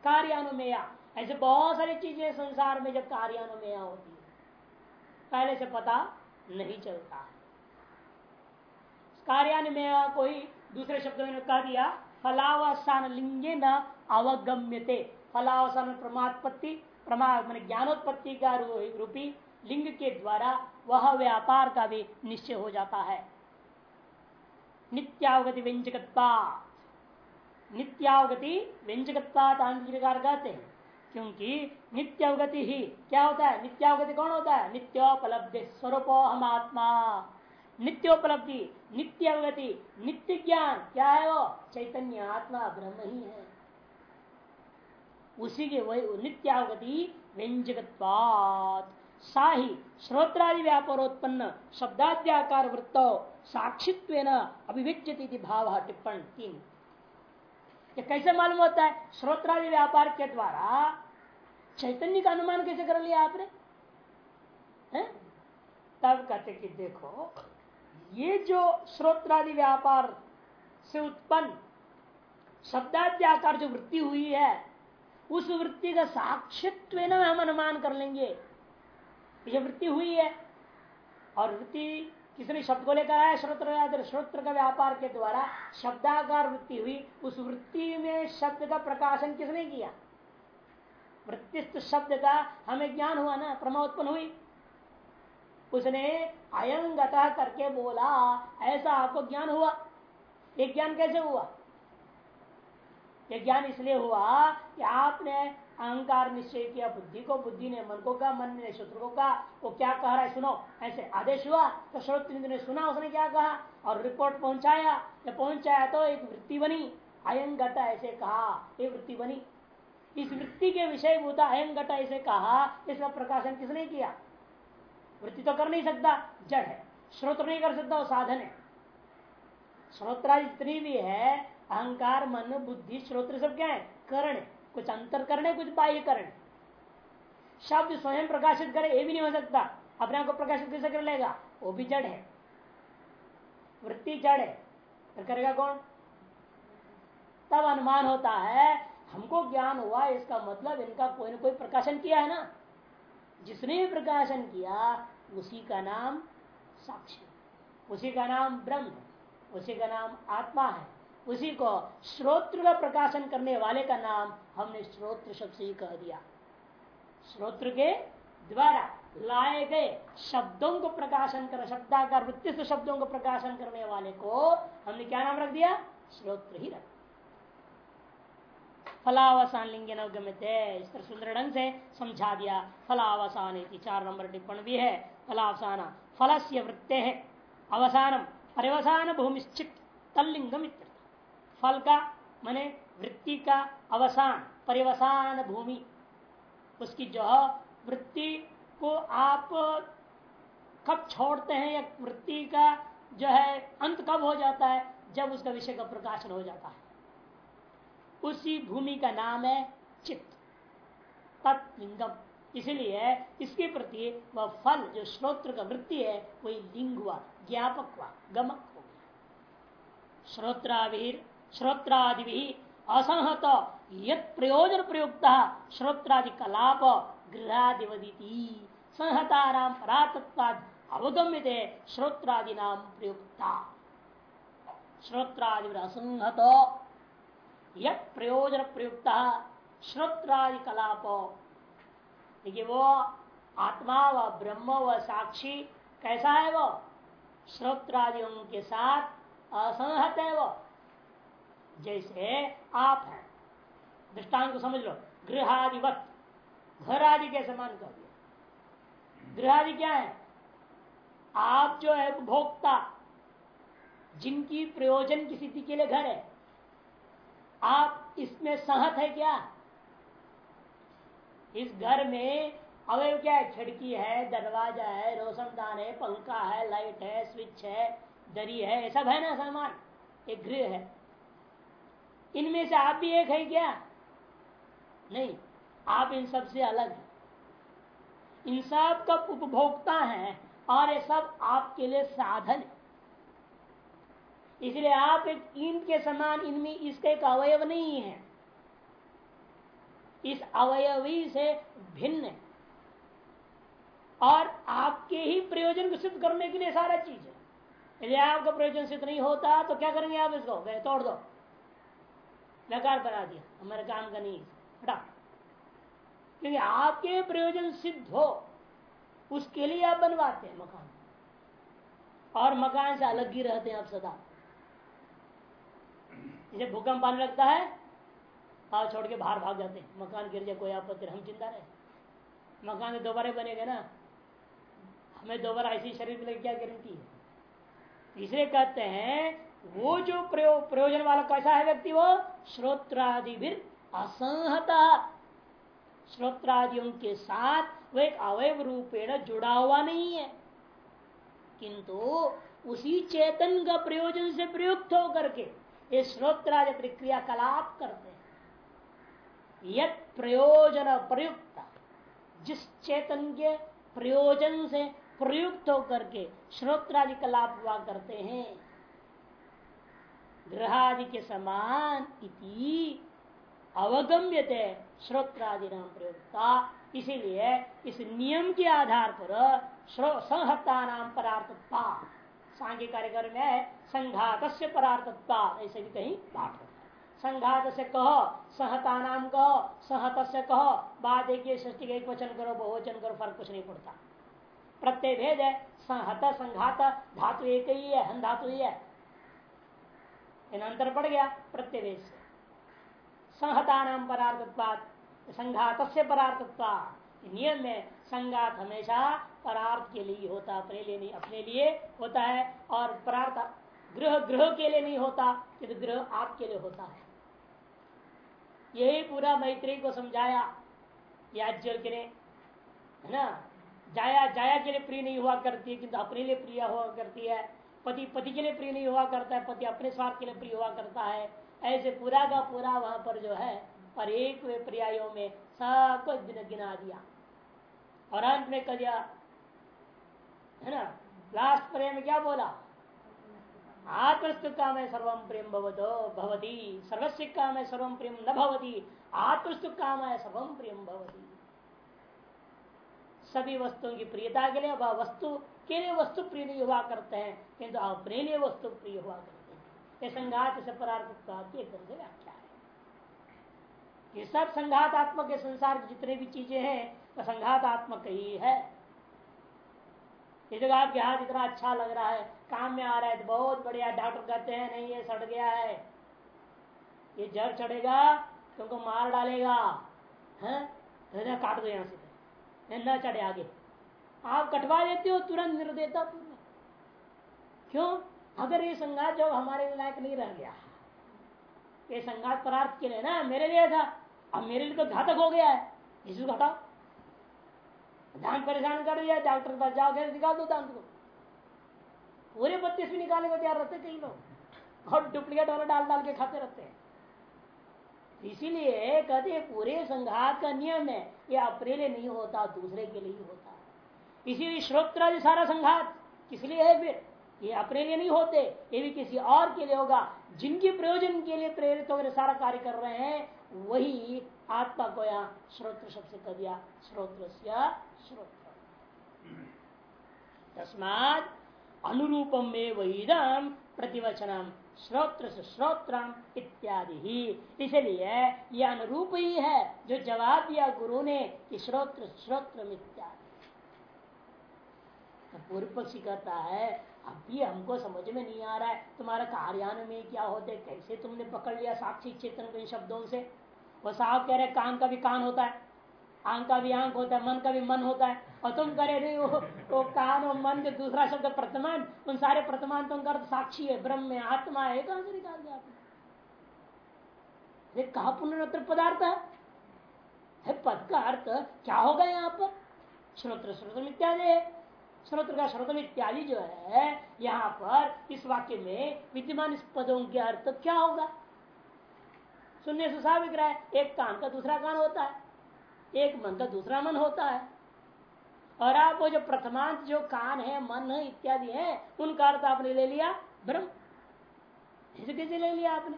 कार्यानुमेया। ऐसे बहुत सारी चीज़ें संसार में जब कार्यानुमेया होती है। पहले से पता नहीं चलता। है कार्यान्वय कोई दूसरे शब्दों में कह दिया फलावसान लिंगे न अवगम्यते। फलावसान प्रमात्पत्ति, प्रमा, मान ज्ञानोत्पत्ति का रूपी लिंग के द्वारा वह व्यापार का भी निश्चय हो जाता है। नित्यावगति व्यंजकत्वा नित्यावगति व्यंजकत्वा कहते हैं। क्योंकि नित्यावगति ही क्या होता है? नित्यावगति कौन होता है? नित्योपलब्धि स्वरूप हम आत्मा। नित्योपलब्धि नित्य अवगति नित्य ज्ञान क्या है वो? चैतन्य आत्मा, ब्रह्म ही है। उसी के वही नित्यावगति व्यंजकत्वात्। साही श्रोत्रादि व्यापारोत्पन्न शब्दाद्याकार वृत्त साक्षित्व अभिव्यक्ति भाव टिप्पण तीन। कैसे मालूम होता है? श्रोत्रादि व्यापार के द्वारा चैतन्य का अनुमान कैसे कर लिया आपने? है? तब कहते कि देखो, ये जो श्रोत्रादि व्यापार से उत्पन्न शब्दाद्याकार जो वृत्ति हुई है, उस वृत्ति का साक्षित्व हम अनुमान कर लेंगे। ये वृत्ति हुई है। और वृत्ति किसने शब्द को लेकर आया? श्रोत्र श्रोत्र का व्यापार के द्वारा शब्दाकार वृत्ति हुई। उस वृत्ति में शब्द का प्रकाशन किसने किया? वृत्तिस्थ शब्द का हमें ज्ञान हुआ ना प्रमा उत्पन्न हुई। उसने अयंगता करके बोला, ऐसा आपको ज्ञान हुआ? एक ज्ञान कैसे हुआ? ये ज्ञान इसलिए हुआ कि आपने अहंकार निश्चय किया, बुद्धि को, बुद्धि ने मन को कहा, मन ने शत्रु को कहा, वो क्या कह रहा है सुनो, ऐसे आदेश हुआ तो श्रोत ने सुना, उसने क्या कहा? और रिपोर्ट पहुँचाया, जब पहुँचाया तो एक वृत्ति बनी, अयंगता ऐसे कहा एक वृत्ति बनी। इस वृत्ति के विषय भूता अयं घटा इसे कहा, इसका प्रकाशन किसने किया? वृत्ति तो कर नहीं सकता, जड़ है। श्रोत्र नहीं कर सकता, वो साधन है। श्रोत्रा जितनी भी है, अहंकार, मन, बुद्धि श्रोत्र सब क्या है? करण कुछ अंतर करने कुछ बाह्य करण शब्द स्वयं प्रकाशित करे, ये भी नहीं हो सकता। अपने आप को प्रकाशित कैसे कर लेगा? वो भी जड़ है। वृत्ति जड़ है। करेगा कौन? तब अनुमान होता है हमको ज्ञान हुआ, इसका मतलब इनका कोई ना कोई प्रकाशन किया है ना। जिसने भी प्रकाशन किया, उसी का नाम साक्षी उसी का नाम ब्रह्म उसी का नाम आत्मा है। उसी को श्रोत्र का प्रकाशन करने वाले का नाम हमने श्रोत्र शब्द से ही कह दिया। श्रोत्र के द्वारा लाए गए शब्दों को प्रकाशन कर, शब्दाकार वृत्तिस्थ शब्दों को प्रकाशन करने वाले को हमने क्या नाम रख दिया? श्रोत्र ही रख फलावसान लिंगे नवगम्य इस तरह सुंदर ढंग से समझा दिया फलावसान चार नंबर टिप्पण भी है। फलावसान फल से वृत्ते है अवसानम परिवसान भूमिश्चित तल्लिंगम फल का माने वृत्ति का अवसान परिवसान भूमि उसकी जो वृत्ति को आप कब छोड़ते हैं या वृत्ति का जो है अंत कब हो जाता है? जब उसका विषय का प्रकाशन हो जाता है। उसी भूमि का नाम है चित्त, तत्लिंगम। इसलिए इसके प्रति वह फल जो श्रोत्र का वृत्ति है, वही लिंग हुआ ज्ञापक हुआ गमक हो गया। श्रोत्रावीर श्रोत्रादि भी असंहत, यत प्रयोजन प्रयुक्त श्रोत्रादि कलाप गृहादिवदिति। संहताराम परातत्वाद अवगम्य श्रोत्रादि नाम प्रयुक्ता। श्रोत्रादि असंहत। प्रयोजन प्रयुक्त श्रोत्रादि कलाप देखिए वो आत्मा व ब्रह्म व साक्षी कैसा है वो? श्रोत्रादियों के साथ असंहत है वो। जैसे आप हैं। दृष्टांत को समझ लो। गृहादिवत घर आदि के समान कर दिया। गृह आदि क्या है? आप जो है उपभोक्ता। जिनकी प्रयोजन की स्थिति के लिए घर है। आप इसमें सहत है क्या? इस घर में अवयव क्या है? खिड़की है, दरवाज़ा है रोशनदान है, पंखा है, लाइट है, स्विच है, दरी है सब है ना सामान? एक गृह है। इनमें से आप भी एक है क्या? नहीं, आप इन सबसे अलग हैं। इन सब का उपभोक्ता हैं और ये सब आपके लिए साधन है। इसलिए आप एक ईंट के समान इनमें इसका एक अवयव नहीं है। इस अवयवी से भिन्न है। और आपके ही प्रयोजन को सिद्ध करने के लिए सारा चीज़ है। यदि आपका प्रयोजन सिद्ध नहीं होता तो क्या करेंगे आप इसको? गए, तोड़ दो। बेकार बना दिया। हमारे काम का नहीं हटा। क्योंकि आपके प्रयोजन सिद्ध हो, उसके लिए आप बनवाते हैं मकान। और मकान से अलग ही रहते हैं आप सदा। जैसे भूकंप आने लगता है आप छोड़ के बाहर भाग जाते हैं। मकान गिर जाए कोई आपत्ति हम चिंता रहे। मकान दोबारा बनेगा ना, हमें दोबारा ऐसी शरीर मिलेगी क्या गारंटी है? इसलिए कहते हैं, वो जो प्रयोग प्रयोजन वाला कैसा है व्यक्ति, वो श्रोत्रादि भी असंहता। श्रोत्रादियों के साथ वह एक अवयव रूपेण जुड़ा हुआ नहीं है। किंतु उसी चेतन का प्रयोजन से प्रयुक्त होकर के ये प्रक्रिया कलाप करते हैं। प्रयोजन प्रयुक्त, जिस चेतन के प्रयोजन से प्रयुक्त होकर के श्रोत्रादि कलाप हुआ करते हैं, ग्रहादि के समान इति अवगम्यते श्रोत्रादि नाम प्रयोगता इसीलिए इस नियम के आधार पर संहता नाम परार्थता सांख्य कार्यक्रम में संघात से परार्थता ऐसे भी कहीं पाठ होता है। संघात से कहो सहता नाम कहो सहत से कहो बाद एक सृष्टि का एक वचन करो, बहुवचन करो, फ़र्क कुछ नहीं पड़ता। प्रत्यय भेद है, संहत, संघात, धातु एक ही है हन धातु ही है। इन अंतर पड़ गया प्रत्यय भेद से। संहता नाम परार्थत्वाद संघात से परार्थत्वा नियम में संघात हमेशा परार्थ के लिए होता, अपने लिए नहीं, अपने लिए होता है। और परार्थ गृह गृह के लिए नहीं होता, किंतु गृह आपके लिए होता है। यही पूरा मैत्री को समझाया याज्ञ के लिए, है ना? जाया जाया के लिए प्रिय नहीं हुआ करती है, किंतु अपने लिए प्रिय हुआ करती है। पति पति के लिए प्रिय नहीं हुआ करता है, पति अपने स्वार्थ के लिए प्रिय हुआ करता है। ऐसे पूरा का पूरा वहाँ पर जो है और एक वे पर्यायों में कुछ गिना दिया। और अंत में कह दिया है ना? लास्ट प्रेम क्या बोला? आत्मस्थ काम है सर्वम प्रेम भवतो, भवती। सर्वस्व काम है सर्वम प्रेम न भवती। आत्मस्थ काम है सर्वम प्रेम भवती। सभी वस्तुओं की प्रियता के लिए वस्तु के लिए वस्तु प्रिय हुआ करते हैं, किंतु अपने लिए वस्तु प्रिय हुआ करते हैं। ये संघात से परार्थ एकदम से व्याख्या है। ये सब संघातात्मक के संसार की जितने भी चीज़ें हैं, वह संघातात्मक ही है। ये जगह आपके हाथ इतना अच्छा लग रहा है, काम में आ रहा है तो बहुत बढ़िया डॉक्टर कहते हैं, नहीं, ये सड़ गया है। ये जड़ चढ़ेगा, तुमको मार डालेगा, है? काट दो यहाँ से। न चढ़े आगे। आप कटवा देते हो, तुरंत निर्देता क्यों? अगर ये संघात जो हमारे लायक नहीं रह गया, ये संघात परार्थ के लिए ना, मेरे लिए था। अब मेरे लिए तो घातक हो गया है। इसको घटाओ दांत परेशान कर दिया डॉक्टर पास जाओ घर निकाल दो दांत को। पूरे बत्तीस भी निकालने को तैयार रहते कई लोग। और डुप्लीकेट वाला डाल डाल के खाते रहते हैं। इसीलिए कहते पूरे संघात का नियम है, ये अपने लिए नहीं होता, दूसरे के लिए होता। इसीलिए श्रोत्र सारा संघात। किस लिए है फिर? ये अपने लिए नहीं होते, ये भी किसी और के लिए होगा। जिनके प्रयोजन के लिए प्रेरित होकर सारा कार्य कर रहे हैं, वही आत्मा को यहाँ श्रोत्र शब्द से कह दिया श्रोत्र श्रोत्र तस्मात अनुरूपम वहीदम प्रतिवचनम श्रोत्र से श्रोत्रम इत्यादि। ही इसलिए यह अनुरूप ही है जो जवाब दिया गुरु ने कि श्रोत्र श्रोत्र इत्यादि। तो पूर्व पक्षी कहता है अभी हमको समझ में नहीं आ रहा है, तुम्हारा कार्यान में क्या होते कैसे तुमने पकड़ लिया साक्षी चेतन के शब्दों से? वो साहब कह रहे कान का भी कान होता है आँख का भी आँख होता है मन का भी मन होता है। और तुम करे रहे वो, वो कान और मन के दूसरा शब्द प्रतमान उन सारे प्रतमान तुम कर साक्षी है ब्रह्म है आत्मा है कहाँ से निकाल दिया आपने? कहा पुनर्त्र पदार्थ है? पद का अर्थ क्या होगा यहाँ पर? श्रोत्र श्रोत्र इत्यादि है। श्रोत्र का श्रोत्र इत्यादि जो है यहाँ पर इस वाक्य में विद्यमान इस पदों के अर्थ क्या होगा? सुनने से स्वाभाविक रहा है। एक कान का दूसरा कान होता है, एक मन का दूसरा मन होता है। और आप वो जो प्रथमांत जो कान है, मन है, इत्यादि है उनका अर्थ आपने ले लिया, ब्रह्म। कैसे ले लिया आपने?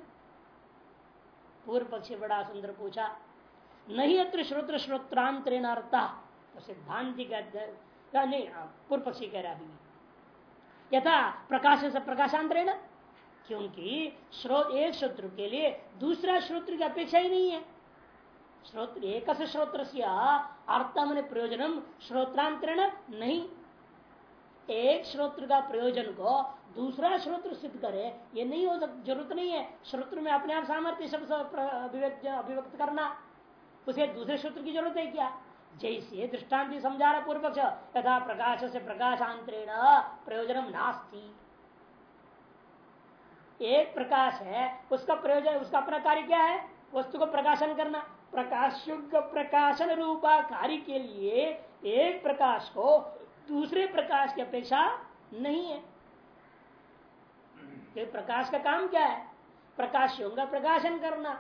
पूर्व पक्षी बड़ा सुंदर पूछा, नहीं अत्र श्रोत्र श्रोत्रांतरेण अर्था तो सिद्धांति कहते नहीं, पूर्व पक्षी कह रहा यथा प्रकाश से प्रकाशांतरेण क्योंकि श्रोत एक श्रोत्र के लिए दूसरा श्रोत्र की अपेक्षा ही नहीं है। श्रोत्र एक श्रोत्र अर्थ मैंने प्रयोजन श्रोत्रांतरण नहीं। एक श्रोत्र का प्रयोजन को दूसरा श्रोत्र सिद्ध करे, ये नहीं हो सकता ज़रूरत नहीं है श्रोत्र में अपने आप सामर्थ्य शब्द अभिव्यक्त करना। उसे दूसरे श्रोत्र की ज़रूरत है क्या? जैसे दृष्टांत समझा रहा पूर्व पक्ष तथा प्रकाश से प्रकाशांतरेण प्रयोजन नास्ती। एक प्रकाश है, उसका प्रयोजन, उसका अपना कार्य क्या है? वस्तु को प्रकाशन करना। प्रकाश प्रकाशन रूपा कार्य के लिए एक प्रकाश को दूसरे प्रकाश की अपेक्षा नहीं है। ये प्रकाश का काम क्या है? प्रकाशियों का प्रकाशन करना।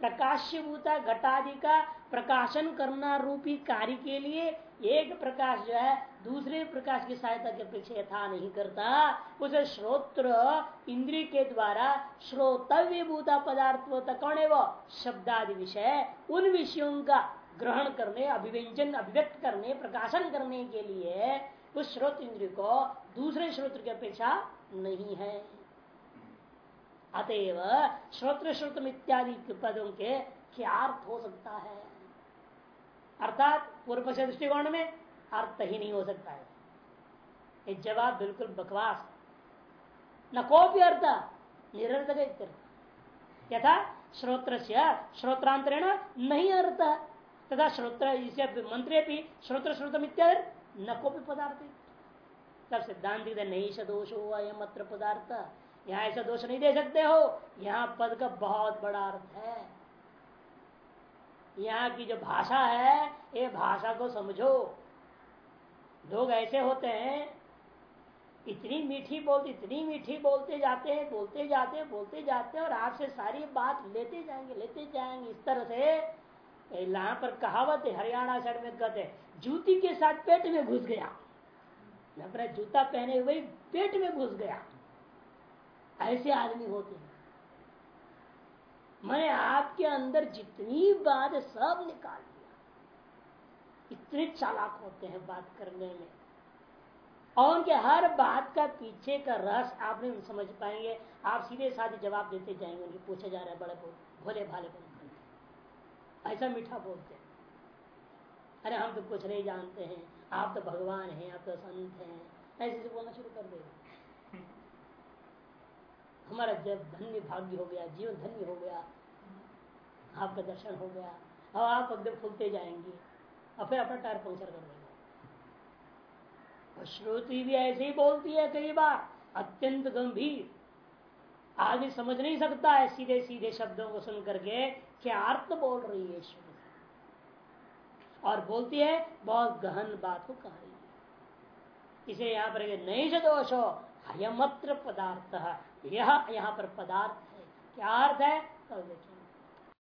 प्रकाश्य भूता घटादि का प्रकाशन करना रूपी कार्य के लिए एक प्रकाश जो है दूसरे प्रकाश की सहायता की अपेक्षा यथा नहीं करता, उसे श्रोत्र इंद्रिय के द्वारा श्रोतव्य भूता पदार्थ होता। कौन है वो? शब्दादि विषय। उन विषयों का ग्रहण करने, अभिव्यंजन, अभिव्यक्त करने, प्रकाशन करने के लिए उस श्रोत इंद्रिय को दूसरे श्रोत्र की अपेक्षा नहीं है। अतएव श्रोत्र श्रोत्र इत्यादि पदों के क्या अर्थ हो सकता है? अर्थात पूर्व पक्ष दृष्टिकोण में अर्थ ही नहीं हो सकता है। ये जवाब बिल्कुल बकवास। न को भी अर्थ, निरर्थक यथा श्रोत्र से श्रोत्रांतरेण नहीं अर्थ, तथा श्रोत्र मंत्रे भी श्रोत्र श्रोत्र इत्यादि न को भी पदार्थ तब सिद्धांत नहीं दोष हुआ यह मत्र पदार्थ। यहाँ ऐसा दोष नहीं दे सकते हो। यहाँ पद का बहुत बड़ा अर्थ है। यहाँ की जो भाषा है, ये भाषा को समझो। लोग ऐसे होते हैं, इतनी मीठी बोलते, इतनी मीठी बोलते जाते हैं, बोलते जाते हैं, बोलते जाते हैं और आपसे सारी बात लेते जाएँगे लेते जाएँगे। इस तरह से यहाँ पर कहावत है, हरियाणा साइड में कहते जूती के साथ पेट में घुस गया। अपना जूता पहने हुए पेट में घुस गया। ऐसे आदमी होते हैं। मैंने आपके अंदर जितनी बात सब निकाल। इतने चालाक होते हैं बात करने में। और उनके हर बात का पीछे का रस आप नहीं समझ पाएँगे। आप सीधे साधे जवाब देते जाएँगे उनके पूछे जा रहे हैं बड़े भोले भाले बन ऐसा मीठा बोलते हैं। अरे हम तो कुछ नहीं जानते हैं। आप तो भगवान हैं, आप तो संत हैं। ऐसे से बोलना शुरू कर देगा। हमारा जब धन्य भाग्य हो गया, जीवन धन्य हो गया, आपका दर्शन हो गया, और आप एकदम फूलते जाएँगे। और फिर अपना टायर पंक्चर कर देंगे श्रुति भी ऐसे ही बोलती है कई बार, अत्यंत गंभीर। आदमी समझ नहीं सकता है सीधे सीधे शब्दों को सुन करके क्या अर्थ बोल रही है श्रुति और बोलती है, बहुत गहन बात को कह रही है। इसे यहाँ पर नहीं से दोष हो हयमत्र पदार्थ। यह यहाँ पर पदार्थ है। क्या अर्थ है? कल देखिए